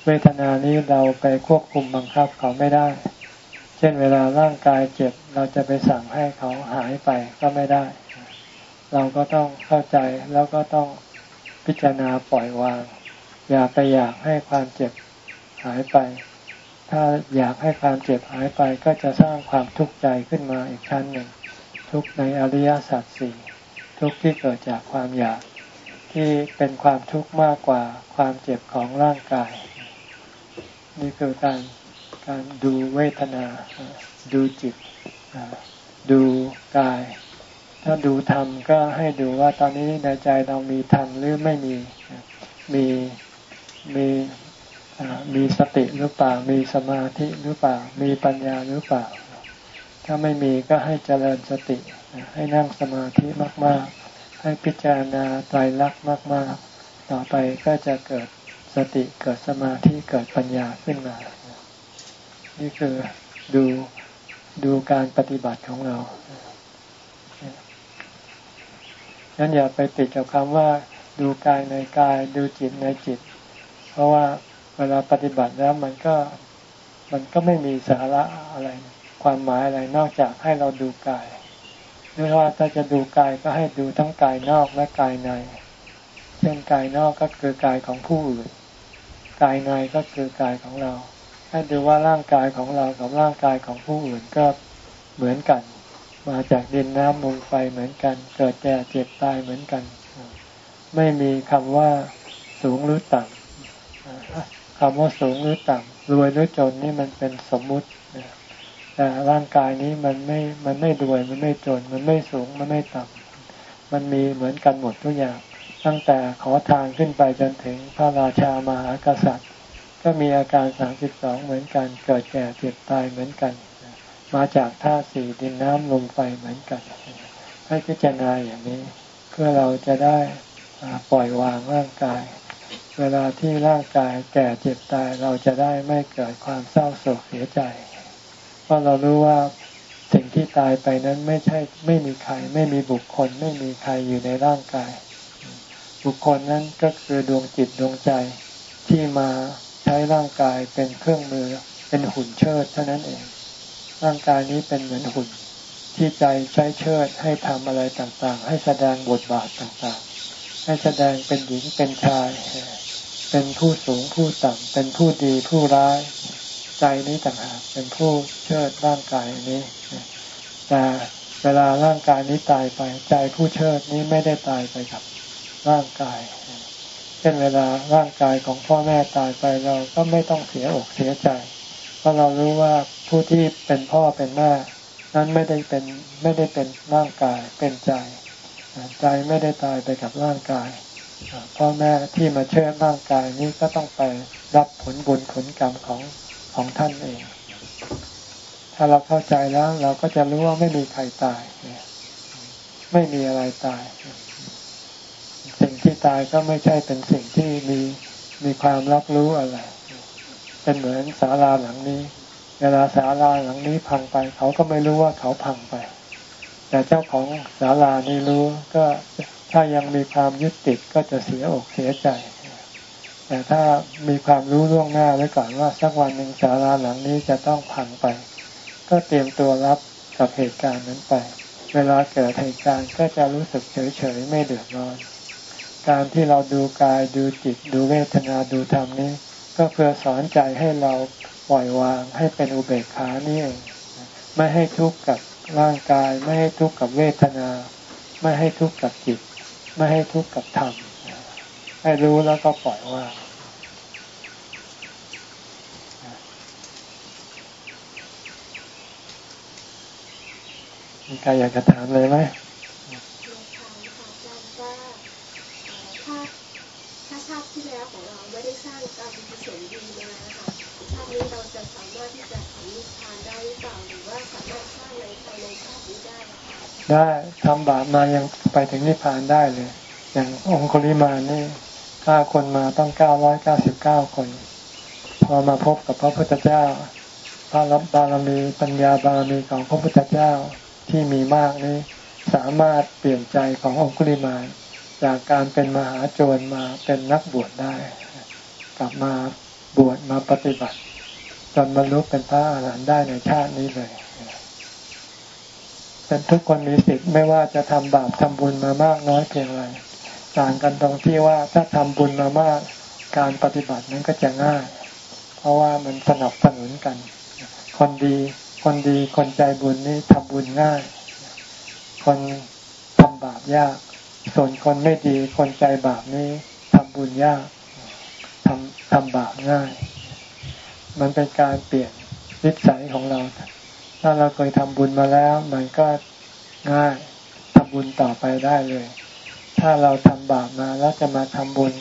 เวทนานี้เราไปควบคุมบังคับเขาไม่ได้ เช่นเวลาร่างกายเจ็บเราจะไปสั่งให้เขาหายไปก็ไม่ได้ เราก็ต้องเข้าใจแล้วก็ต้องพิจารณาปล่อยวาง อย่าไปอยากให้ความเจ็บหายไป ถ้าอยากให้ความเจ็บหายไปก็จะสร้างความทุกข์ใจขึ้นมาอีกชั้นหนึ่ง ทุกในอริยสัจสี่ทุกที่เกิดจากความอยากที่เป็นความทุกข์มากกว่าความเจ็บของร่างกาย นี่คือการการดูเวทนา ดูจิต ดูกาย ถ้าดูธรรมก็ให้ดูว่าตอนนี้ในใจเรามีธรรมหรือไม่มี มี มีมีสติหรือเปล่า มีสมาธิหรือเปล่า มีปัญญาหรือเปล่า ถ้าไม่มีก็ให้เจริญสติ ให้นั่งสมาธิมาก ๆ ให้พิจารณาไตรลักษณ์มาก ๆ ต่อไปก็จะเกิดสติเกิดสมาธิเกิดปัญญาขึ้นมา นี่คือดูดูการปฏิบัติของเราฉะนั้นอย่าไปติดกับคำว่า ดูกายในกาย ดูจิตในจิต เพราะว่าเวลาปฏิบัติแล้วมันก็มันก็ไม่มีสาระอะไร ความหมายอะไรนอกจากให้เราดูกายหรือว่าถ้าจะดูกายก็ให้ดูทั้งกายนอกและกายใน เช่นกายนอกก็คือกายของผู้อื่น กายในก็คือกายของเรา ให้ดูว่าร่างกายของเรากับร่างกายของผู้อื่นก็เหมือนกัน มาจากดินน้ำลมไฟเหมือนกัน เกิดแก่เจ็บตายเหมือนกัน ไม่มีคำว่าสูงหรือต่ำ คำว่าสูงหรือต่ำรวยหรือจนนี่มันเป็นสมมุติแต่ร่างกายนี้มันไม่มันไม่รวยมันไม่จน มันไม่สูงมันไม่ต่ำมันมีเหมือนกันหมดทุกอย่าง ตั้งแต่ขอทานขึ้นไปจนถึงพระราชามหากษัตริย์ ก็มีอาการสามสิบสองเหมือนกันเกิดแก่เจ็บตายเหมือนกัน มาจากธาตุสี่ดินน้ำลมไฟเหมือนกัน ให้พิจารณาอย่างนี้ เพื่อเราจะได้ปล่อยวางร่างกาย เวลาที่ร่างกายแก่เจ็บตายเราจะได้ไม่เกิดความเศร้าโศกเสียใจ เพราะเรารู้ว่าสิ่งที่ตายไปนั้นไม่ใช่ไม่มีใคร ไม่มีบุคคล ไม่มีใครอยู่ในร่างกาย บุคคลนั้นก็คือดวงจิตดวงใจที่มาใช้ร่างกายเป็นเครื่องมือเป็นหุ่นเชิดเท่านั้นเอง ร่างกายนี้เป็นเหมือนหุ่น ที่ใจใช้เชิดให้ทำอะไรต่างๆ ให้แสดงบทบาทต่างๆ ให้แสดงเป็นหญิงเป็นชาย เป็นผู้สูงผู้ต่ำเป็นผู้ดีผู้ร้าย ใจนี้ต่างหากเป็นผู้เชิดร่างกายนี้ แต่เวลาร่างกายนี้ตายไป ใจผู้เชิดนี้ไม่ได้ตายไปกับร่างกาย เช่นเวลาร่างกายของพ่อแม่ตายไปเราก็ไม่ต้องเสียอกเสียใจ เพราะเรารู้ว่าผู้ที่เป็นพ่อเป็นแม่นั้นไม่ได้เป็นไม่ได้เป็นร่างกายเป็นใจ ใจไม่ได้ตายไปกับร่างกาย พ่อแม่ที่มาเชื่อร่างกายนี้ก็ต้องไปรับผลบุญผลกรรมของของท่านเอง ถ้าเราเข้าใจแล้ว เราก็จะรู้ว่าไม่มีใครตาย ไม่มีอะไรตาย สิ่งที่ตายก็ไม่ใช่เป็นสิ่งที่มีมีความรับรู้อะไร เป็นเหมือนศาลาหลังนี้ เวลาศาลาหลังนี้พังไป เขาก็ไม่รู้ว่าเขาพังไป แต่เจ้าของศาลานี่รู้ก็ ถ้ายังมีความยึดติดก็จะเสียอกเสียใจ แต่ถ้ามีความรู้ล่วงหน้าไว้ก่อนว่าสักวันหนึ่งศาลาหลังนี้จะต้องพังไป ก็เตรียมตัวรับกับเหตุการณ์นั้นไป เวลาเกิดเหตุการณ์ก็จะรู้สึกเฉยๆไม่เดือดร้อน การที่เราดูกายดูจิตดูเวทนาดูธรรมนี้ ก็เพื่อสอนใจให้เราปล่อยวางให้เป็นอุเบกขานี่เองไม่ให้ทุกข์กับร่างกาย ไม่ให้ทุกข์กับเวทนา ไม่ให้ทุกข์กับจิต ไม่ให้ทุกข์กับธรรมให้รู้แล้วก็ปล่อยว่างมีใครอยากจะถามเลยไหมถ้าชาติที่แล้วของเราไม่ได้สร้างกรรมกุศลดีมาค่ะชาตินี้เราจะสามารถที่จะทำนิพพานได้หรือเปล่าหรือว่าสามารถสร้างในภายในชาตินี้ได้ ได้ทำบาปมายังไปถึงนิพพานได้เลย อย่างองคุลิมานี่ฆ่าคนมาต้องเก้าร้อยเก้าสิบเก้าคน พอมาพบกับพระพุทธเจ้าพระรับบารมีปัญญาบารมีของพระพุทธเจ้าที่มีมากนี้ สามารถเปลี่ยนใจขององคุลิมาจากการเป็นมหาโจรมาเป็นนักบวชได้ กลับมาบวชมาปฏิบัติจนบรรลุเป็นพระอรหันต์ได้ในชาตินี้เลย เป็นทุกคนมีสิทธิ์ไม่ว่าจะทำบาปทำบุญมามากน้อยเพียงไรต่างกันตรงที่ว่าถ้าทำบุญมามากการปฏิบัตินั้นก็จะง่าย เพราะว่ามันสนับสนุนกัน คนดีคนดีคนใจบุญนี่ทำบุญง่าย คนทำบาปยาก ส่วนคนไม่ดีคนใจบาปนี่ทำบุญยากทำทำบาปง่าย มันเป็นการเปลี่ยนนิสัยของเรา ถ้าเราเคยทำบุญมาแล้ว มันก็ง่ายทำบุญต่อไปได้เลย ถ้าเราทำบาปมาแล้วจะมาทำบุญ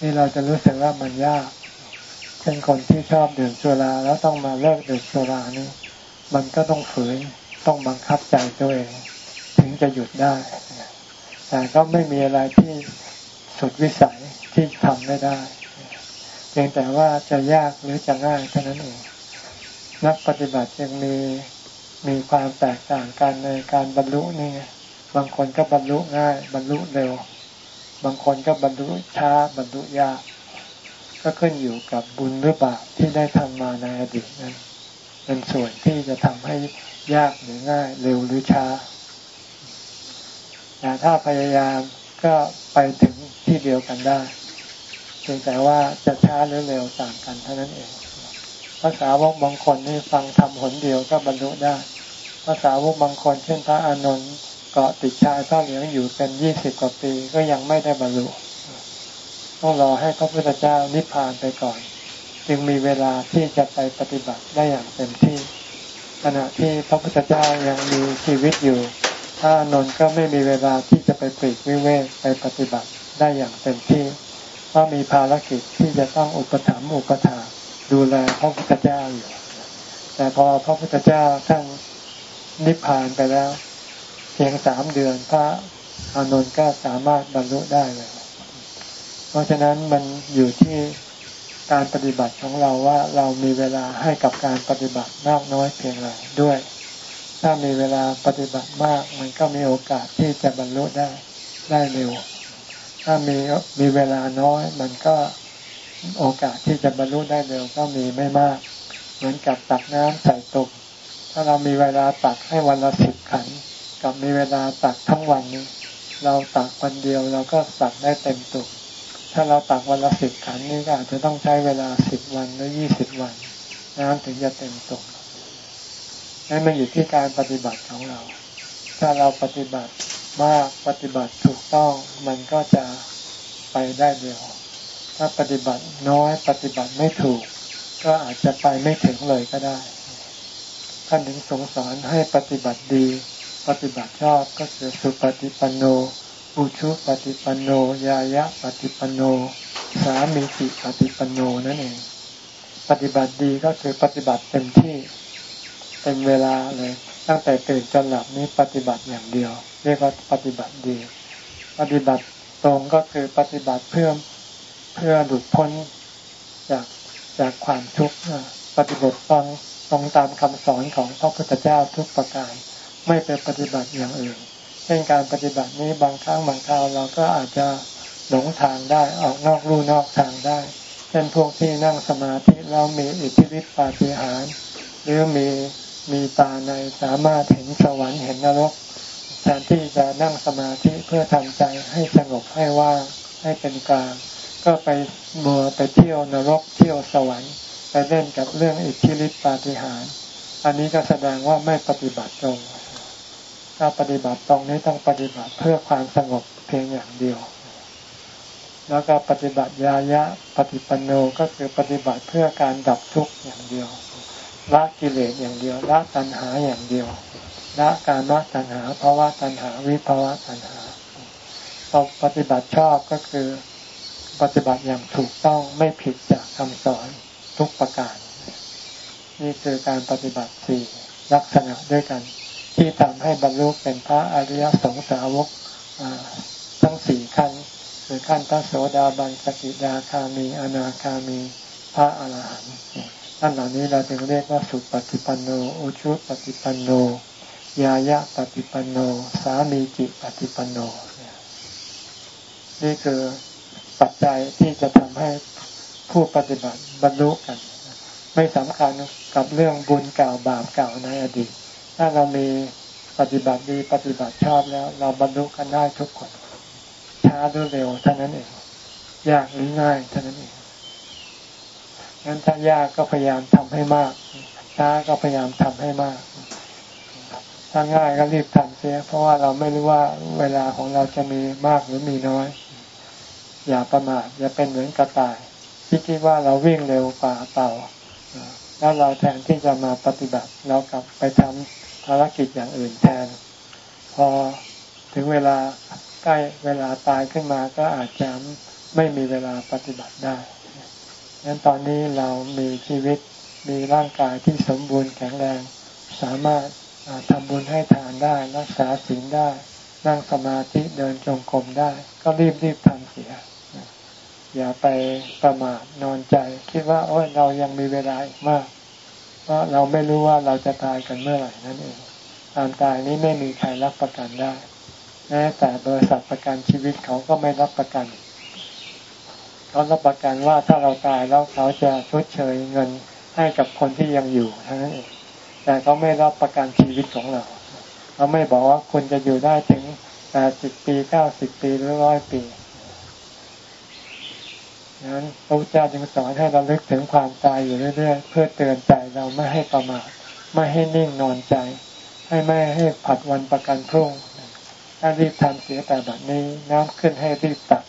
นี่เราจะรู้สึกว่ามันยาก เช่นคนที่ชอบดื่มสุราแล้วต้องมาเลิกดื่มสุรานี่มันก็ต้องฝืนต้องบังคับใจตัวเอง ถึงจะหยุดได้ แต่ก็ไม่มีอะไรที่สุดวิสัยที่ทำไม่ได้เพียงแต่ว่าจะยากหรือจะง่ายเท่านั้นเอง นักปฏิบัติยังมี มีความแตกต่างกันในการบรรลุนี่บางคนก็บรรลุง่าย บรรลุเร็ว บางคนก็บรรลุช้าบรรลุยาก ก็ขึ้นอยู่กับบุญหรือบาปที่ได้ทำมาในอดีตนั้นเป็นส่วนที่จะทำให้ยากหรือง่าย เร็วหรือช้าแต่ถ้าพยายามก็ไปถึงที่เดียวกันได้เพียงแต่ว่าจะช้าหรือเร็วต่างกันเท่านั้นเอง ภาษาวกบางคนนี่ฟังทำหนเดียวก็บรรลุได้ภาษาวกบางคนเช่นพระอานนท์เกาะติดชายผ้าเหลืองอยู่เป็นยี่สิบกว่าปีก็ยังไม่ได้บรรลุต้องรอให้พระพุทธเจ้านิพพานไปก่อน จึงมีเวลาที่จะไปปฏิบัติได้อย่างเต็มที่ ขณะที่พระพุทธเจ้ายังมีชีวิตอยู่พระอนนท์ก็ไม่มีเวลาที่จะไปปลีกวิเวกไปปฏิบัติได้อย่างเต็มที่เพราะมีภารกิจที่จะต้องอุปถัมภ์อุปถา ดูแลพระพุทธเจ้าอยู่แต่พอพระพุทธเจ้าท่านนิพพานไปแล้ว เพียงสามเดือนพระอานนท์ก็สามารถบรรลุได้เลย เพราะฉะนั้นมันอยู่ที่การปฏิบัติของเราว่าเรามีเวลาให้กับการปฏิบัติมากน้อยเพียงไรด้วย ถ้ามีเวลาปฏิบัติมาก มันก็มีโอกาสที่จะบรรลุได้ได้เร็ว ถ้ามีมีเวลาน้อยมันก็ โอกาสที่จะบรรลุได้เร็วก็มีไม่มาก เหมือนกับตักน้ำใส่ตุกถ้าเรามีเวลาตักให้วันละสิบขัน กับมีเวลาตักทั้งวันนี้ เราตักวันเดียวเราก็ตักได้เต็มตุกถ้าเราตักวันละสิบขันนี่ก็อาจจะต้องใช้เวลาสิบวันหรือยี่สิบวันน้ำถึงจะเต็มตุกนั่นมันอยู่ที่การปฏิบัติของเรา ถ้าเราปฏิบัติมากปฏิบัติถูกต้องมันก็จะไปได้เร็ว ถ้าปฏิบัติน้อยปฏิบัติไม่ถูก ก็อาจจะไปไม่ถึงเลยก็ได้ท่านถึงสงสอนให้ปฏิบัติดี ปฏิบัติชอบก็คือสุปฏิปันโนอุชุปฏิปันโนยายะปฏิปันโน สามีจิปฏิปันโนนั่นเอง ปฏิบัติดีก็คือปฏิบัติเต็มที่เต็มเวลาเลย ตั้งแต่ตื่นจนหลับนี้ปฏิบัติอย่างเดียว เรียกว่าปฏิบัติดี ปฏิบัติตรงก็คือปฏิบัติเพื่อ เพื่อหลุดพ้นจากจากความทุกข์ปฏิบัติฟังตรงตามคำสอนของพระพุทธเจ้าทุกประการ ไม่เป็นปฏิบัติอย่างอื่นเช่นการปฏิบัตินี้บางครั้งบางคราวเราก็อาจจะหลงทางได้ออกนอกลู่นอกทางได้เช่นพวกที่นั่งสมาธิเรามีอิทธิฤทธิปาฏิหาริย์หรือมีมีตาในสามารถเห็นสวรรค์เห็นนรกแทนที่จะนั่งสมาธิเพื่อทำใจให้สงบให้ว่างให้เป็นกลาง ก็ไปมัวไปเที่ยวนรกเที่ยวสวรรค์ ไปเล่นกับเรื่องอิทธิฤทธิปาฏิหาริย์อันนี้ก็แสดงว่าไม่ปฏิบัติตรงถ้าปฏิบัติตรงนี้ต้องปฏิบัติเพื่อความสงบเพียงอย่างเดียว แล้วก็ปฏิบัติยายะปฏิปันโนก็คือปฏิบัติเพื่อการดับทุกข์อย่างเดียวละกิเลสอย่างเดียวละตัณหาอย่างเดียวละการละตัณหาภาวะตัณหาวิภาวะตัณหาพอปฏิบัติชอบก็คือ ปฏิบัติอย่างถูกต้องไม่ผิดจากคำสอนทุกประการ นี่คือการปฏิบัติสี่ลักษณะด้วยกัน ที่ทำให้บรรลุเป็นพระอริยสงสาวกทั้งสี่ขั้นคือขั้นพระโสดาบันสกิดาคามีอนาคามีพระอรหันต์ท่านเหล่านี้เราจึงเรียกว่าสุปฏิปันโนอุชุปฏิปันโนยายะปฏิปันโน สามีจิปฏิปันโน นี่คือ ปัจจัยที่จะทำให้ผู้ปฏิบัติบรรลุกัน ไม่สำคัญกับเรื่องบุญเก่าบาปเก่าในอดีต ถ้าเรามีปฏิบัติดีปฏิบัติชอบแล้ว เราบรรลุกันได้ทุกคนช้าหรือเร็วเท่านั้นเองยากหรือง่ายเท่านั้นเองงั้นถ้ายากก็พยายามทำให้มากช้าก็พยายามทำให้มากถ้าง่ายก็รีบทำเสียเพราะว่าเราไม่รู้ว่าเวลาของเราจะมีมากหรือมีน้อย อย่าประมาทอย่าเป็นเหมือนกระต่ายที่คิดว่าเราวิ่งเร็วกว่าเต่าแล้วเราแทนที่จะมาปฏิบัติเรากลับไปทำภารกิจอย่างอื่นแทน พอถึงเวลาใกล้เวลาตายขึ้นมาก็อาจจะไม่มีเวลาปฏิบัติได้ดังนั้นตอนนี้เรามีชีวิตมีร่างกายที่สมบูรณ์แข็งแรง สามารถทำบุญให้ทานได้ รักษาศีลได้ นั่งสมาธิเดินจงกรมได้ ก็รีบรีบทำเสีย อย่าไปประมาทนอนใจ คิดว่าโอ้ยเรายังมีเวลาอีกมาก เพราะเราไม่รู้ว่าเราจะตายกันเมื่อไหร่นั่นเองการตายนี้ไม่มีใครรับประกันได้แม้แต่บริษัทประกันชีวิตเขาก็ไม่รับประกันเขารับประกันว่าถ้าเราตายแล้วเขาจะชดเชยเงินให้กับคนที่ยังอยู่เท่านั้นเองแต่เขาไม่รับประกันชีวิตของเราเขาไม่บอกว่าคุณจะอยู่ได้ถึงแปดสิบปีเก้าสิบปีหรือร้อยปี นั้นพระพุทธเจ้าจึงสอนให้เราลึกถึงความตายอยู่เรื่อยๆเพื่อเตือนใจเราไม่ให้ประมาทไม่ให้นิ่งนอนใจ ให้ไม่ให้ผัดวันประกันพรุ่งถ้ารีบทำเสียแต่แบบนี้น้ำขึ้นให้รีบตัก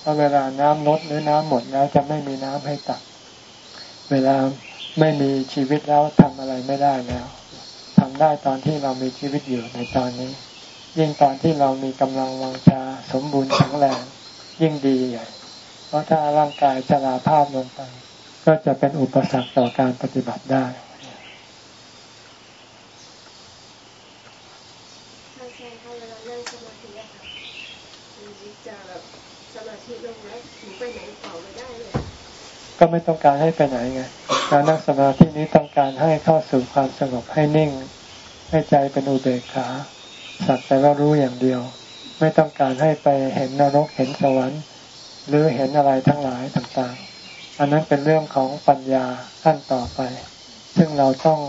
เพราะเวลาน้ำลดหรือน้ำหมดแล้วจะไม่มีน้ำให้ตัก เวลาไม่มีชีวิตแล้วทำอะไรไม่ได้แล้วทำได้ตอนที่เรามีชีวิตอยู่ในตอนนี้ ยิ่งตอนที่เรามีกำลังวังชาสมบูรณ์แข็งแรงยิ่งดีใหญ่ เพราะถ้าร่างกายชราภาพลงไป ก็จะเป็นอุปสรรคต่อการปฏิบัติได้ใช่ใช่เวลานั่งสมาธิอะค่ะจะแบบสมาธิลงแล้วถึงไปไหนต่อไม่ได้เลยก็ไม่ต้องการให้ไปไหนไง การนั่งสมาธินี้ต้องการให้เข้าสู่ความสงบให้นิ่ง ให้ใจเป็นอุเบกขา สักแต่ว่ารู้อย่างเดียว ไม่ต้องการให้ไปเห็นนรกเห็นสวรรค์ หรือเห็นอะไรทั้งหลายต่างๆ อันนั้นเป็นเรื่องของปัญญาขั้นต่อไป ซึ่งเราต้อง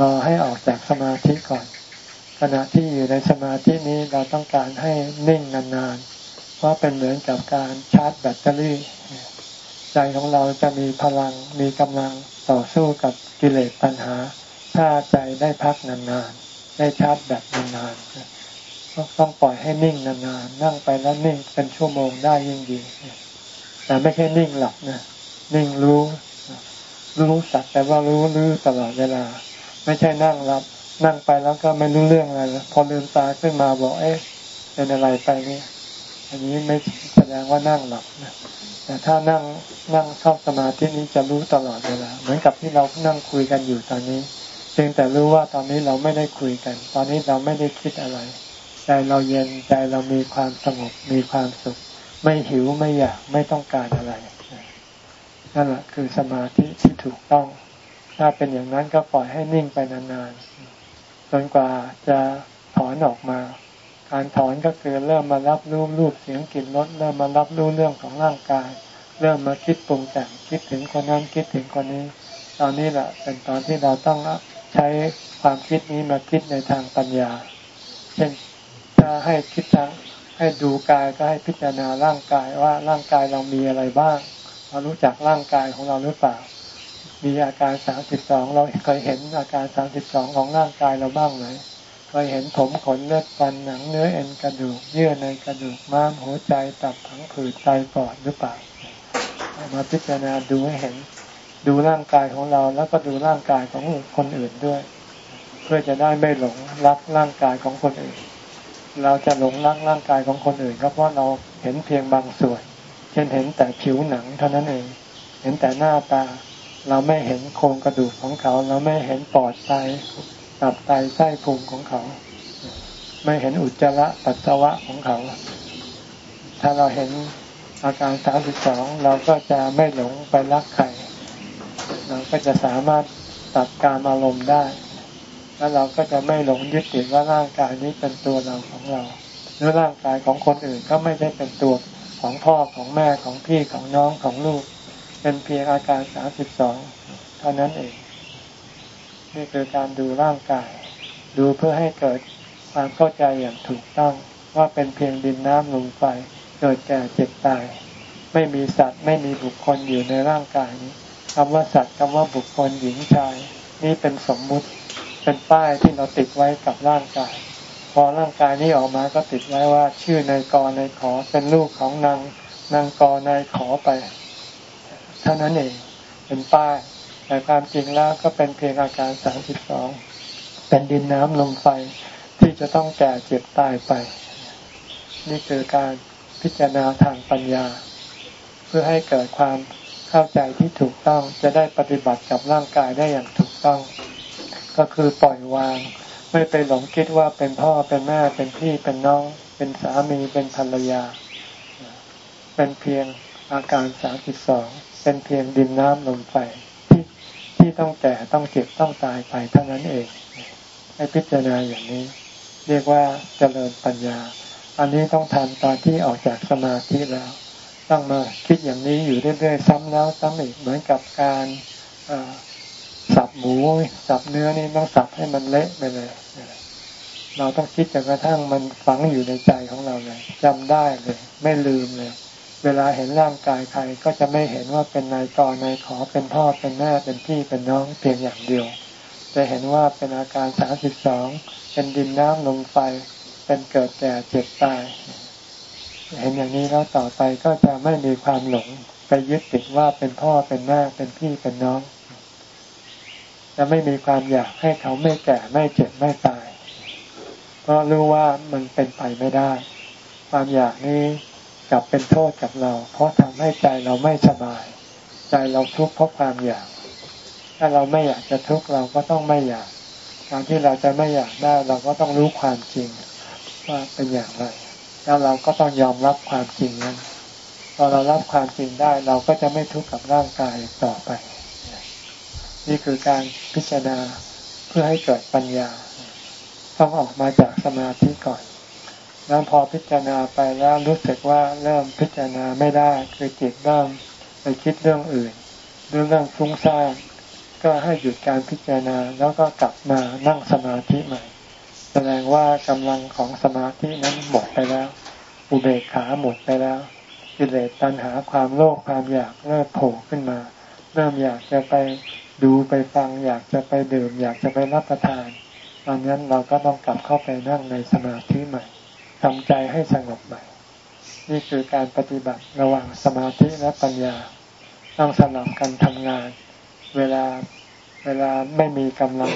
รอให้ออกจากสมาธิก่อน ขณะที่อยู่ในสมาธินี้เราต้องการให้นิ่งนานๆ เพราะเป็นเหมือนกับการชาร์จแบตเตอรี่ ใจของเราจะมีพลังมีกำลังต่อสู้กับกิเลสปัญหา ถ้าใจได้พักนานๆ ได้ชาร์จแบตนานๆ ต้องปล่อยให้นิ่งนานๆนั่งไปแล้วนิ่งเป็นชั่วโมงได้ยิ่งดีแต่ไม่ใช่นิ่งหลับนะนิ่งรู้ รู้สักแต่ว่ารู้รู้ตลอดเวลา ไม่ใช่นั่งรับ นั่งไปแล้วก็ไม่รู้เรื่องอะไรพอลืมตาขึ้นมาบอกเอ๊ะเป็นอะไรไปเนี่ยอันนี้ไม่แสดงว่านั่งหลับนะแต่ถ้านั่งนั่งเข้าสมาธินี้จะรู้ตลอดเวลาเหมือนกับที่เรานั่งคุยกันอยู่ตอนนี้เพียงแต่รู้ว่าตอนนี้เราไม่ได้คุยกัน ตอนนี้เราไม่ได้คิดอะไร ใจเราเย็นใจเรามีความสงบมีความสุข ไม่หิวไม่อยากไม่ต้องการอะไรนั่นแหละคือสมาธิที่ถูกต้อง ถ้าเป็นอย่างนั้นก็ปล่อยให้นิ่งไปนานๆจนกว่าจะถอนออกมา การถอนก็คือเริ่มมารับรู้รูปเสียงกลิ่นรสเริ่มมารับรู้เรื่องของร่างกาย เริ่มมาคิดปรุงแต่งคิดถึงคนนั้นคิดถึงคนนี้ ตอนนี้แหละเป็นตอนที่เราต้องใช้ความคิดนี้มาคิดในทางปัญญา เช่น ถ้าให้คิดทางให้ดูกายก็ให้พิจารณาร่างกายว่าร่างกายเรามีอะไรบ้าง เรารู้จักร่างกายของเราหรือเปล่า มีอาการสามสิบสองเราเคยเห็นอาการสามสิบสองของร่างกายเราบ้างไหมเคยเห็นผมขนเลือดฟันหนังเนื้อเอ็นกระดูก เยื่อในกระดูกม้ามหัวใจตับผังผืดไตปอดหรือเปล่ามาพิจารณาดูให้เห็น ดูร่างกายของเราแล้วก็ดูร่างกายของคนอื่นด้วย เพื่อจะได้ไม่หลงรักร่างกายของคนอื่น เราจะหลงรักร่างกายของคนอื่นก็เพราะเราเห็นเพียงบางส่วน เช่นเห็นแต่ผิวหนังเท่านั้นเอง เห็นแต่หน้าตา เราไม่เห็นโครงกระดูกของเขา เราไม่เห็นปอดไตตับไตไส้พุงของเขา ไม่เห็นอุจจาระปัสสาวะของเขา ถ้าเราเห็นอาการสามสิบสองเราก็จะไม่หลงไปรักใครเราก็จะสามารถตัดการอารมณ์ได้ แล้วเราก็จะไม่หลงยึดติดว่าร่างกายนี้เป็นตัวเราของเรา หรือร่างกายของคนอื่นก็ไม่ได้เป็นตัวของพ่อของแม่ของพี่ของน้องของลูก เป็นเพียงอาการสามสิบสองเท่านั้นเองนี่คือการดูร่างกาย ดูเพื่อให้เกิดความเข้าใจอย่างถูกต้องว่าเป็นเพียงดินน้ำลมไฟเกิดแก่เจ็บตาย ไม่มีสัตว์ไม่มีบุคคลอยู่ในร่างกายนี้คำว่าสัตว์คำว่าบุคคลหญิงชาย นี่เป็นสมมุติ เป็นป้ายที่เราติดไว้กับร่างกาย พอร่างกายนี้ออกมาก็ติดไว้ว่า ชื่อนายกนายขอเป็นลูกของนางนางกนายขอไปเท่านั้นเองเป็นป้ายแต่ความจริงแล้วก็เป็นเพียงอาการสามสิบสองเป็นดินน้ำลมไฟที่จะต้องแก่เจ็บตายไป นี่คือการพิจารณาทางปัญญา เพื่อให้เกิดความเข้าใจที่ถูกต้องจะได้ปฏิบัติกับร่างกายได้อย่างถูกต้อง ก็คือปล่อยวาง ไม่ไปหลงคิดว่าเป็นพ่อเป็นแม่เป็นพี่เป็นน้อง เป็นสามีเป็นภรรยา เป็นเพียงอาการสามสิบสองเป็นเพียงดินน้ำลมไฟที่ที่ต้องแก่ต้องเจ็บต้องตายไปเท่านั้นเอง ให้พิจารณาอย่างนี้ เรียกว่าเจริญปัญญา อันนี้ต้องทำตอนที่ออกจากสมาธิแล้ว ต้องมาคิดอย่างนี้อยู่เรื่อยๆซ้ำแล้วซ้ำอีกเหมือนกับการ สับหมูสับเนื้อนี่ต้องสับให้มันเละไปเลย เราต้องคิดจนกระทั่งมันฝังอยู่ในใจของเราเลยจำได้เลย ไม่ลืมเลย เวลาเห็นร่างกายใครก็จะไม่เห็นว่าเป็นนายกนายขอเป็นพ่อเป็นแม่เป็นพี่เป็นน้องเพียงอย่างเดียวจะเห็นว่าเป็นอาการสามสิบสองเป็นดินน้ำลมไฟ เป็นเกิดแก่เจ็บตาย เห็นอย่างนี้แล้วต่อไปก็จะไม่มีความหลงไปยึดติดว่าเป็นพ่อเป็นแม่เป็นพี่เป็นน้อง จะไม่มีความอยากให้เขาไม่แก่ไม่เจ็บไม่ตาย เพราะรู้ว่ามันเป็นไปไม่ได้ ความอยากนี้กลับเป็นโทษกับเรา เพราะทำให้ใจเราไม่สบาย ใจเราทุกข์เพราะความอยาก ถ้าเราไม่อยากจะทุกข์เราก็ต้องไม่อยาก การที่เราจะไม่อยากได้เราก็ต้องรู้ความจริงว่าเป็นอย่างไร แล้วเราก็ต้องยอมรับความจริงนั้นพอเรารับความจริงได้เราก็จะไม่ทุกข์กับร่างกายต่อไป นี่คือการพิจารณาเพื่อให้เกิดปัญญา ต้องออกมาจากสมาธิก่อนแล้วพอพิจารณาไปแล้วรู้สึกว่าเริ่มพิจารณาไม่ได้ คือจิตเริ่มไปคิดเรื่องอื่นเรื่องเรื่องฟุ้งซ่านก็ให้หยุดการพิจารณาแล้วก็กลับมานั่งสมาธิใหม่ แสดงว่ากำลังของสมาธินั้นหมดไปแล้ว อุเบกขาหมดไปแล้วกิเลสตัณหาความโลภความอยากเริ่มโผล่ขึ้นมา เริ่มอยากจะไป ดูไปฟังอยากจะไปดื่ม อยากจะไปรับประทานตอนนั้นเราก็ต้องกลับเข้าไปนั่งในสมาธิใหม่ทำใจให้สงบใหม่ นี่คือการปฏิบัติระหว่างสมาธิและปัญญา ต้องสลับกันทำงาน เวลาเวลาไม่มีกำลัง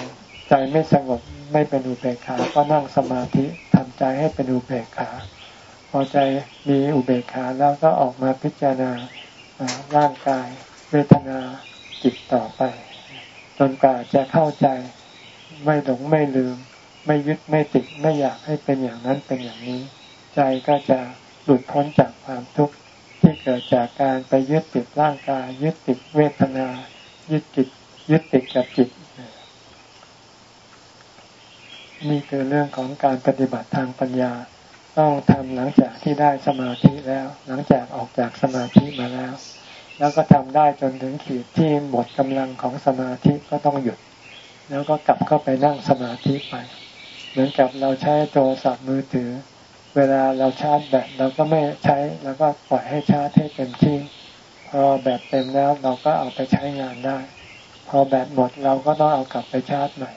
ใจไม่สงบไม่เป็นอุเบกขา ก็นั่งสมาธิทำใจให้เป็นอุเบกขา พอใจมีอุเบกขาแล้วก็ออกมาพิจารณาร่างกายเวทนาจิตต่อไป จนกว่าจะเข้าใจไม่หลงไม่ลืม ไม่ยึดไม่ติดไม่อยากให้เป็นอย่างนั้นเป็นอย่างนี้ ใจก็จะหลุดพ้นจากความทุกข์ที่เกิดจากการไปยึดติดร่างกาย ยึดติดเวทนา ยึดติดยึดติดกับจิตนี่คือเรื่องของการปฏิบัติทางปัญญา ต้องทำหลังจากที่ได้สมาธิแล้ว หลังจากออกจากสมาธิมาแล้ว แล้วก็ทำได้จนถึงขีดที่หมดกำลังของสมาธิก็ต้องหยุด แล้วก็กลับเข้าไปนั่งสมาธิไป เหมือนกับเราใช้โทรศัพท์มือถือ เวลาเราชาร์จแบตเราก็ไม่ใช้แล้วก็ปล่อยให้ชาร์จให้เต็มที่ พอแบตเต็มแล้วเราก็เอาไปใช้งานได้ พอแบตหมดเราก็ต้องเอากลับไปชาร์จใหม่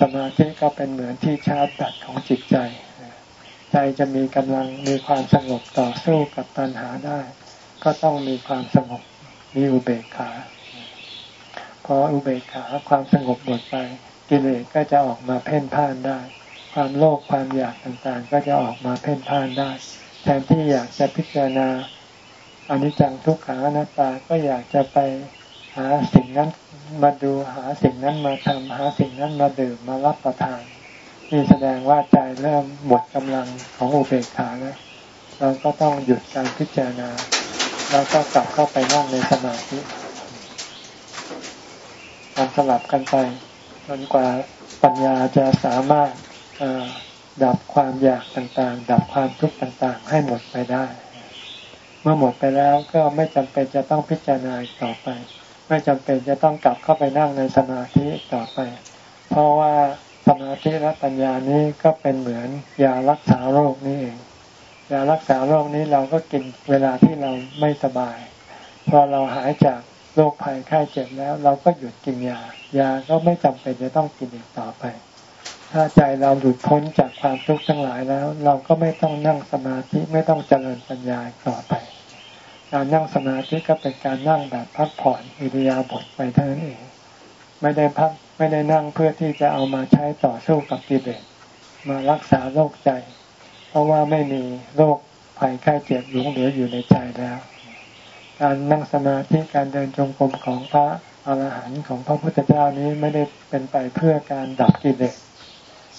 สมาธิก็เป็นเหมือนที่ชาร์จแบตของจิตใจ ใจจะมีกำลังมีความสงบต่อสู้กับปัญหาได้ ก็ต้องมีความสงบมีอุเบกขาพออุเบกขาความสงบหมดไป กิเลสก็จะออกมาเพ่นพ่านได้ ความโลภความอยากต่างๆ ก็จะออกมาเพ่นพ่านได้ แทนที่อยากจะพิจารณาอนิจจังทุกขังอนัตตาก็อยากจะไปหาสิ่งนั้นมาดูหาสิ่งนั้นมาทำหาสิ่งนั้นมาดื่มมารับประทานนี่แสดงว่าใจเริ่มหมดกำลังของอุเบกขาแล้วเราก็ต้องหยุดการพิจารณา แล้วก็กลับเข้าไปนั่งในสมาธิทำสลับกันไปจนกว่าปัญญาจะสามารถดับความอยากต่างๆ ดับความทุกข์ต่างๆ ให้หมดไปได้ เมื่อหมดไปแล้วก็ไม่จำเป็นจะต้องพิจารณาต่อไป ไม่จำเป็นจะต้องกลับเข้าไปนั่งในสมาธิต่อไป เพราะว่าสมาธิและปัญญานี้ก็เป็นเหมือนยารักษาโรคนี่เอง ยารักษาโรคนี้เราก็กินเวลาที่เราไม่สบาย พอเราหายจากโรคภัยไข้เจ็บแล้ว เราก็หยุดกินยา ยาก็ไม่จำเป็นจะต้องกินอีกต่อไป ถ้าใจเราหลุดพ้นจากความทุกข์ทั้งหลายแล้ว เราก็ไม่ต้องนั่งสมาธิไม่ต้องเจริญปัญญาต่อไป การนั่งสมาธิก็เป็นการนั่งแบบพักผ่อนอิริยาบถไปเท่านั้นเอง ไม่ได้พักไม่ได้นั่งเพื่อที่จะเอามาใช้ต่อสู้กับกิเลสมารักษาโรคใจ เพราะว่าไม่มีโรคภัยไข้เจ็บหลงเหลืออยู่ในใจแล้ว การนั่งสมาธิการเดินจงกรมของพระอรหันต์ของพระพุทธเจ้านี้ไม่ได้เป็นไปเพื่อการดับกิเลส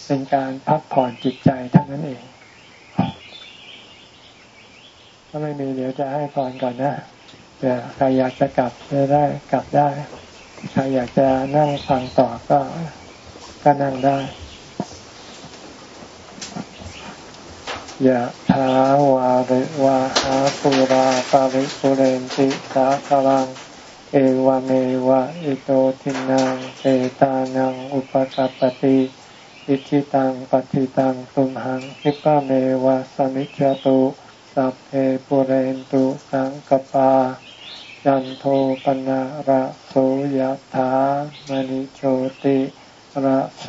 เป็นการพักผ่อนจิตใจเท่านั้นเองถ้าไม่มีเดี๋ยวจะให้พรก่อนนะเดี๋ยวใครอยากจะกลับจะได้กลับได้ ใครอยากจะนั่งฟังต่อก็ก็นั่งได้ ยะถาวาริวาหาปุราปาริปุเรนติสาคลัง เอวเมวะอิโตทินังเตตานังอุปกปติอิจิตังปฏิตังตุมหังคิปะเมวะสมิจจตุสัพเพปุเรนตุสังกปาจันโทปนะระโสยถามณิโชติ ระโส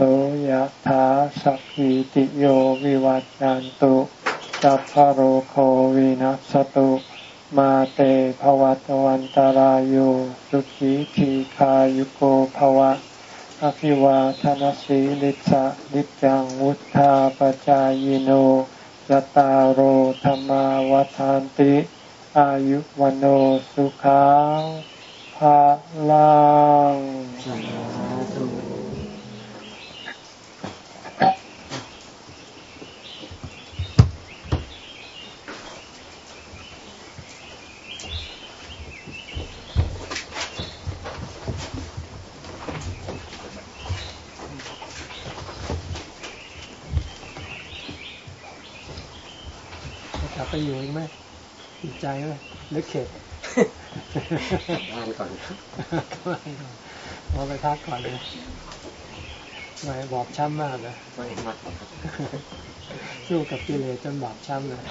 ยถาสัพพิติโยวิวัจจันตุสัพพโรโควินัสตุมาเตภวัตวันตารโยสุขีทีขายุโกภวะ อภิวาทนสีลิสะลิจังวุธาปจายโนจตารโหธรรมาวทานติ อายุวันโอสุขังภาลัง ไปอยู่อีกไหมติดใจไหมหรือเข็ดอ่านก่อนพอไปพักก่อนเลยไม่บอกช้ำมากเลยไม่มากสู้กับกิเลสจนบอบช้ำเลย